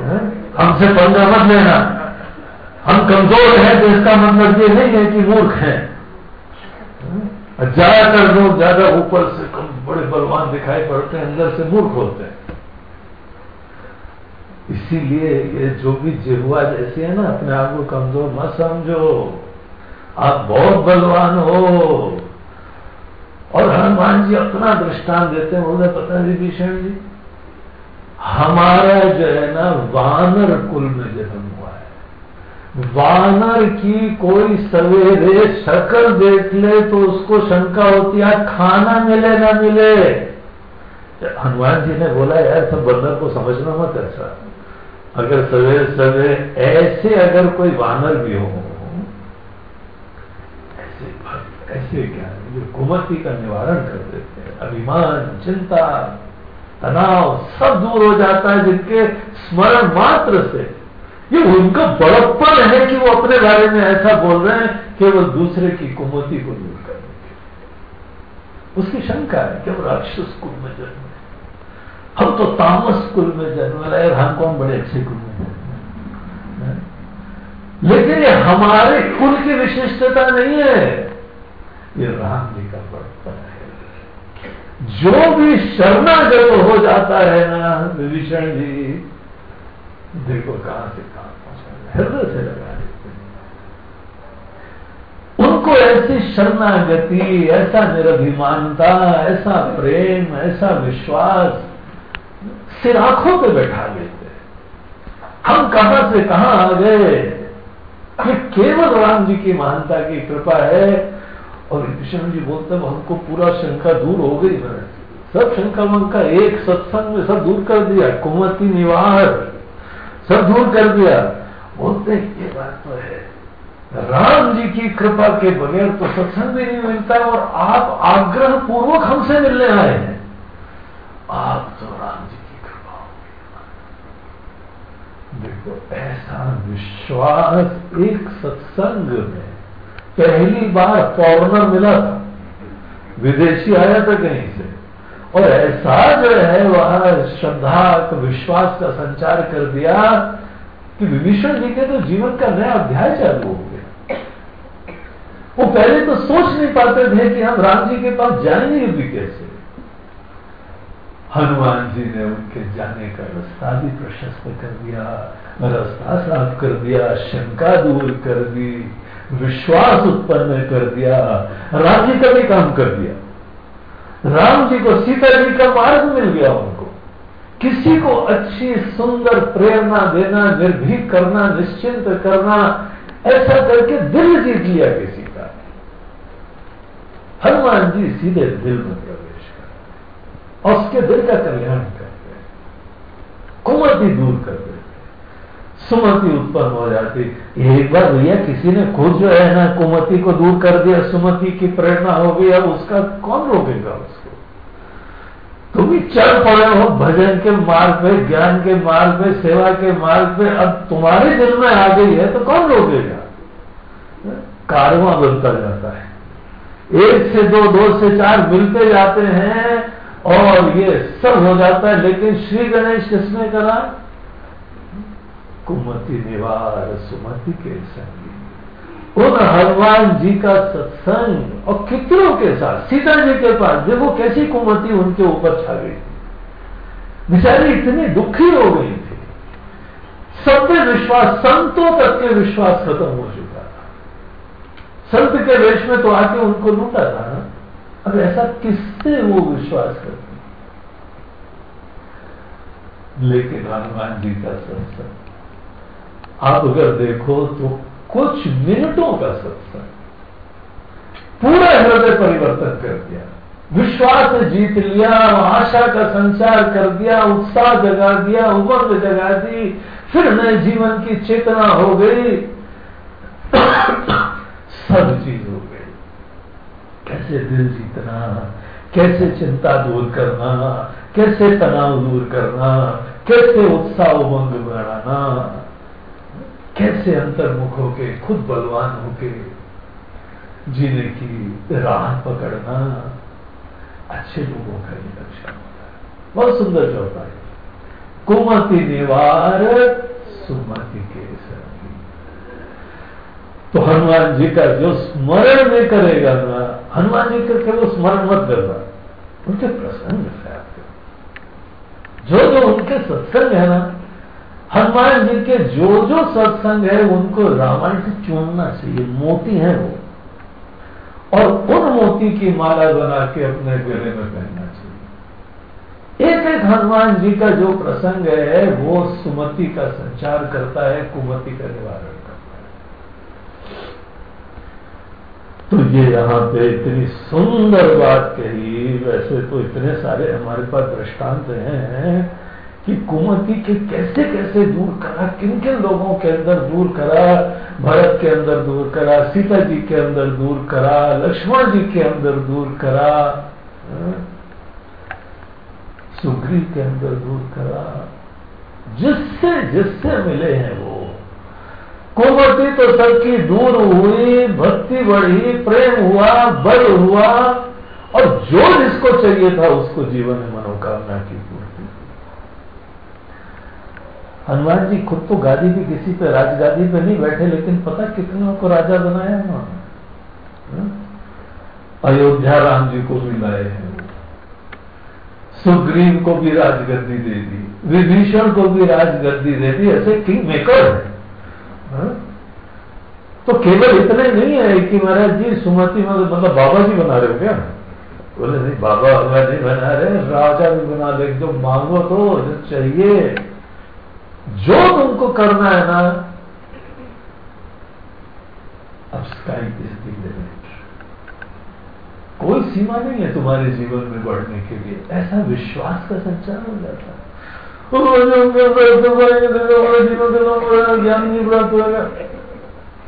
हाँ? हमसे पंगा मत लेना। हम कमज़ोर हैं तो इसका मतलब ये नहीं है कि मूर्ख हैं। ज़्यादातर लोग ज़्यादा ऊपर से बड़े बलवान दिखाई पड़ते हैं, अंदर से मूर्ख होते हैं। इसीलिए ये जो भी जिहुआ जैसे है ना, अपने आप को कमज़ोर मत समझो। आप बहुत बलवान हो। और हनुमान जी अपना दृष्टांत देते हैं बोले पता नहीं भीषण जी, हमारा जो है ना, वानर कुल में जन्म हुआ है। वानर की कोई सवेरे शक्ल देख ले तो उसको शंका होती है खाना मिले ना मिले। हनुमान जी ने बोला, यार, सब बंदर को समझना मत ऐसा। अगर सवेरे सवेरे ऐसे अगर कोई वानर भी हो, ऐसे ऐसे क्या, जो कुमति का निवारण कर देते हैं, अभिमान, चिंता, तनाव, सब दूर हो जाता है जिनके स्मरण मात्र से। ये उनका बड़प्पन है कि वो अपने बारे में ऐसा बोल रहे हैं, केवल दूसरे की कुमति को दूर करने के उसकी शंका है केवल राक्षस कुल में जन्म हम तो तामस कुल में जन्म रहे हम कौन बड़े अच्छे कुल में लेकिन ये हमारे कुल की विशिष्टता नहीं है। ये राम जी का बड़पन है। जो भी शरणागत हो जाता है ना, विभीषण जी, देखो कहाँ से कहाँ हृदय से लगा देते उनको ऐसी शरणागति, ऐसा निरभिमानता, ऐसा प्रेम, ऐसा विश्वास सिर आँखों पे बैठा लेते हम कहाँ से कहाँ आ गए? ये केवल राम जी की महानता की कृपा है। और विष्णु जी बोलते हैं, हमको पूरा शंका दूर हो गई सब शंका वंका एक सत्संग में सब दूर कर दिया। कुमति निवार, सब दूर कर दिया। बोलते ये बात तो है। राम जी की कृपा के बगैर तो सत्संग भी नहीं मिलता और आप आग्रह पूर्वक हमसे मिलने आए हैं। आप तो राम जी देखो, ऐसा विश्वास एक सत्संग में पहली बार फॉरनर मिला था। विदेशी आया था कहीं से। और ऐसा जो है, वह श्रद्धा विश्वास का संचार कर दिया कि विभीषण जी के तो जीवन का नया अध्याय चालू हो गया। वो पहले तो सोच नहीं पाते थे कि हम राम जी के पास जाएँगे भी कैसे। हनुमान जी ने उनके जाने का रास्ता भी प्रशस्त कर दिया, रास्ता साफ़ कर दिया, शंका दूर कर दी, विश्वास उत्पन्न कर दिया, राम जी का भी काम कर दिया। राम जी को सीता जी का मार्ग मिल गया उनको। किसी को अच्छी, सुंदर प्रेरणा देना, निर्भीक करना, निश्चिंत करना, ऐसा करके दिल जीत लिया किसी का। हनुमान जी सीधे दिल में प्रवेश। और उसके दिल का कल्याण करते कुमति दूर कर देते सुमति उत्पन्न हो जाती। एक बार भैया किसी ने खुद जो है ना कुमति को दूर कर दिया, सुमति की प्रेरणा हो गई, अब उसका कौन रोकेगा उसको? तुम ही चल पड़े हो भजन के मार्ग पे, ज्ञान के मार्ग पे, सेवा के मार्ग पे, अब तुम्हारे दिल में आ गई है तो कौन रोकेगा? कारवा बनता जाता है। एक से दो दो से चार मिलते जाते हैं और ये सब हो जाता है, लेकिन श्री गणेश किसने करा? कुमति निवार सुमति के संगी। उन हनुमान जी का सत्संग और कितनों के साथ, सीता जी के पास, देखो कैसी कुमति उनके ऊपर छा गई थी। बेचारी इतनी दुखी हो गई थी। सब पे विश्वास, संतों तक के विश्वास खत्म हो चुका था। संत के वेश में तो आके उनको लूटा था ना। अब ऐसा किससे वो विश्वास करते लेकिन हनुमान जी का सत्संग। आप अगर देखो तो कुछ मिनटों का सत्संग। पूरा हृदय परिवर्तन कर दिया। विश्वास जीत लिया, आशा का संचार कर दिया, उत्साह जगा दिया, उमंग जगा दी, फिर नए जीवन की चेतना हो गई। [coughs] सब चीज़ हो कैसे दिल जीतना, कैसे चिंता दूर करना, कैसे तनाव दूर करना, कैसे उत्साह उमंग बढ़ाना, कैसे अंतर्मुख होके, खुद बलवान होके जीने की राह पकड़ना। अच्छे लोगों का ही लक्षण होता है। बहुत सुंदर चौथा है। कुमति निवार सुमति के तो हनुमान जी का जो स्मरण नहीं करेगा ना हनुमान जी करके वो स्मरण मत करना। उनके प्रसंग से आपके जो जो उनके सत्संग है ना, हनुमान जी के जो जो सत्संग है, उनको रामायण से चुनना चाहिए। मोती है वो। और उन मोती की माला बना के अपने गले में पहनना चाहिए। एक एक हनुमान जी का जो प्रसंग है, वो सुमति का संचार करता है, कुमति का निवारण करता है तो ये यहाँ पे इतनी सुंदर बात कही, वैसे तो इतने सारे हमारे पास दृष्टांत हैं कि कुमति के कैसे कैसे दूर करा, किन किन लोगों के अंदर दूर करा, भरत के अंदर दूर करा, सीता जी के अंदर दूर करा, लक्ष्मण जी के अंदर दूर करा हाँ? सुग्री के अंदर दूर करा जिससे जिससे मिले हैं कुमति तो सबकी दूर हुई, भक्ति बढ़ी, प्रेम हुआ, बल हुआ, और जो जिसको चाहिए था उसको जीवन में मनोकामना की पूर्ति। हनुमान जी खुद तो गादी भी किसी पे, राजगादी पे नहीं बैठे, लेकिन पता कितनों को राजा बनाया उन्होंने। हाँ? अयोध्या राम जी को भी लाए हैं। सुग्रीव को भी राजगद्दी दे दी। विभीषण को भी राजगद्दी दे दी। ऐसे किंग मेकर है। हाँ? तो केवल इतने नहीं है कि महाराज जी, सुमति मतलब बाबा जी बना रहे हो क्या? बोले, नहीं, बाबा बाबा नहीं बना रहे राजा भी बना रहे जो मांगो तो जो चाहिए। जो तुमको करना है ना, अब स्काई इज़ कोई सीमा नहीं है तुम्हारे जीवन में बढ़ने के लिए। ऐसा विश्वास का संचार हो जाता है।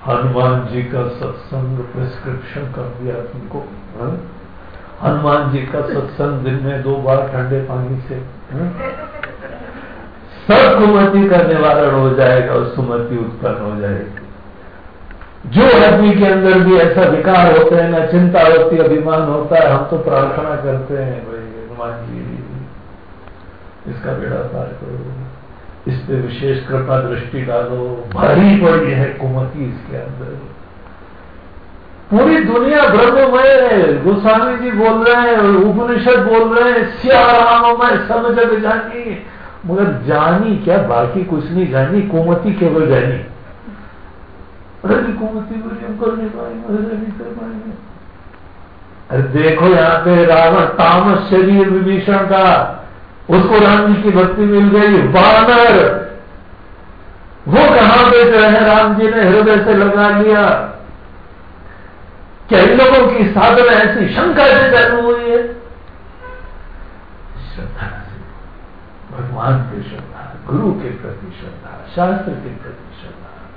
हनुमान जी का सत्संग प्रिस्क्रिप्शन कर दिया तुमको हाँ? हनुमान जी का सत्संग दिन में दो बार ठंडे पानी से हाँ? सब कुमति का निवारण हो जाएगा और सुमति उत्पन्न हो जाएगी जो आदमी के अंदर भी ऐसा विकार होते हैं, ना चिंता होती है अभिमान होता है, हम तो प्रार्थना करते हैं, भाई, हनुमान जी इसका बेड़ा पार करो। इस पे विशेष कृपा दृष्टि डालो। भारी पड़ी है कुमति इसके अंदर। पूरी दुनिया ब्रह्ममय है। गोस्वामी जी बोल रहे हैं, उपनिषद बोल रहे हैं सिया राममय सब जग जानी। मगर जानी क्या, बाकी कुछ नहीं जानी, कुमति केवल जानी। अरे कुमति बोली हम कर नहीं पाएँगे नहीं कर पाएँगे। अरे देखो यहाँ पे रावण, तामस शरीर विभीषण का। उसको राम जी की भक्ति मिल गई। बानर! वो कहाँ पे जो है राम जी ने हृदय से लगा लिया। क्या इन लोगों की साधना ऐसी शंका से चालू हुई है? श्रद्धा भगवान की श्रद्धा, गुरु के प्रति श्रद्धा, शास्त्र के प्रति श्रद्धा।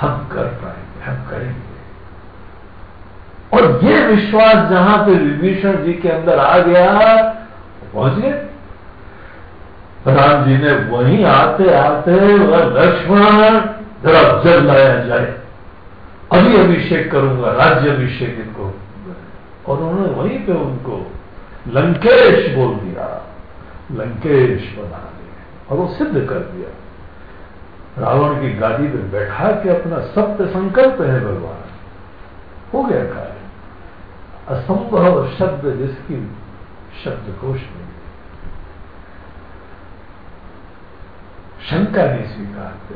हम कर पाएँगे, हम करेंगे। और ये विश्वास जहाँ पे विभीषण जी के अंदर आ गया, पहुँच गए। राम जी ने वहीं आते आते, वह लक्ष्मण जरा जल लाया जाए। अभी अभिषेक करूँगा, राज्य अभिषेक इनको। और उन्होंने वहीं पे उनको लंकेश बोल दिया। लंकेश बना दिया और वो सिद्ध कर दिया। रावण की गादी पर बैठा के अपना सत्य संकल्प है भगवान। हो गया कार्य। असंभव शब्द जिसकी शब्दकोश में शंका नहीं स्वीकारते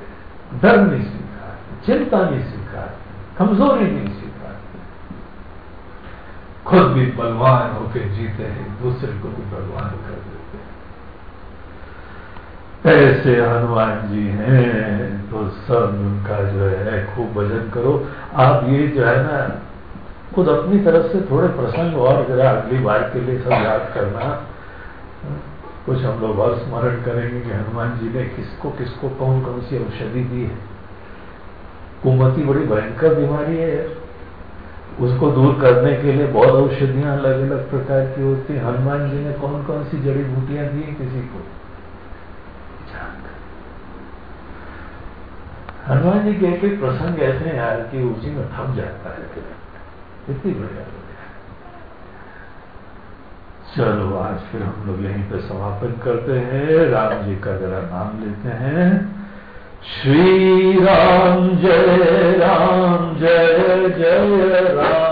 डर नहीं स्वीकारते चिंता नहीं स्वीकारते कमज़ोरी नहीं स्वीकारते खुद भी बलवान होकर जीते हैं, दूसरे को भी बलवान कर देते हैं। ऐसे हनुमान जी हैं तो सब उनका जो है, खूब भजन करो। आप ये जो है ना, खुद अपनी तरफ़ से थोड़े प्रसंग और जरा अगली बार के लिए सब याद करना। कुछ हम लोग और स्मरण करेंगे कि हनुमान जी ने किसको किसको कौन कौन सी औषधि दी है। कुमति बड़ी भयंकर बीमारी है। उसको दूर करने के लिए बहुत औषधियाँ अलग अलग प्रकार की होती हैं। हनुमान जी ने कौन कौन सी जड़ी बूटियाँ दी है किसी को? हनुमान जी के एक प्रसंग ऐसे हैं यार कि उसी में थम जाता है। इतनी बढ़िया चलो, आज फिर हम लोग यहीं पे समापन करते हैं। राम जी का जरा नाम लेते हैं। श्री राम जय राम जय जय राम।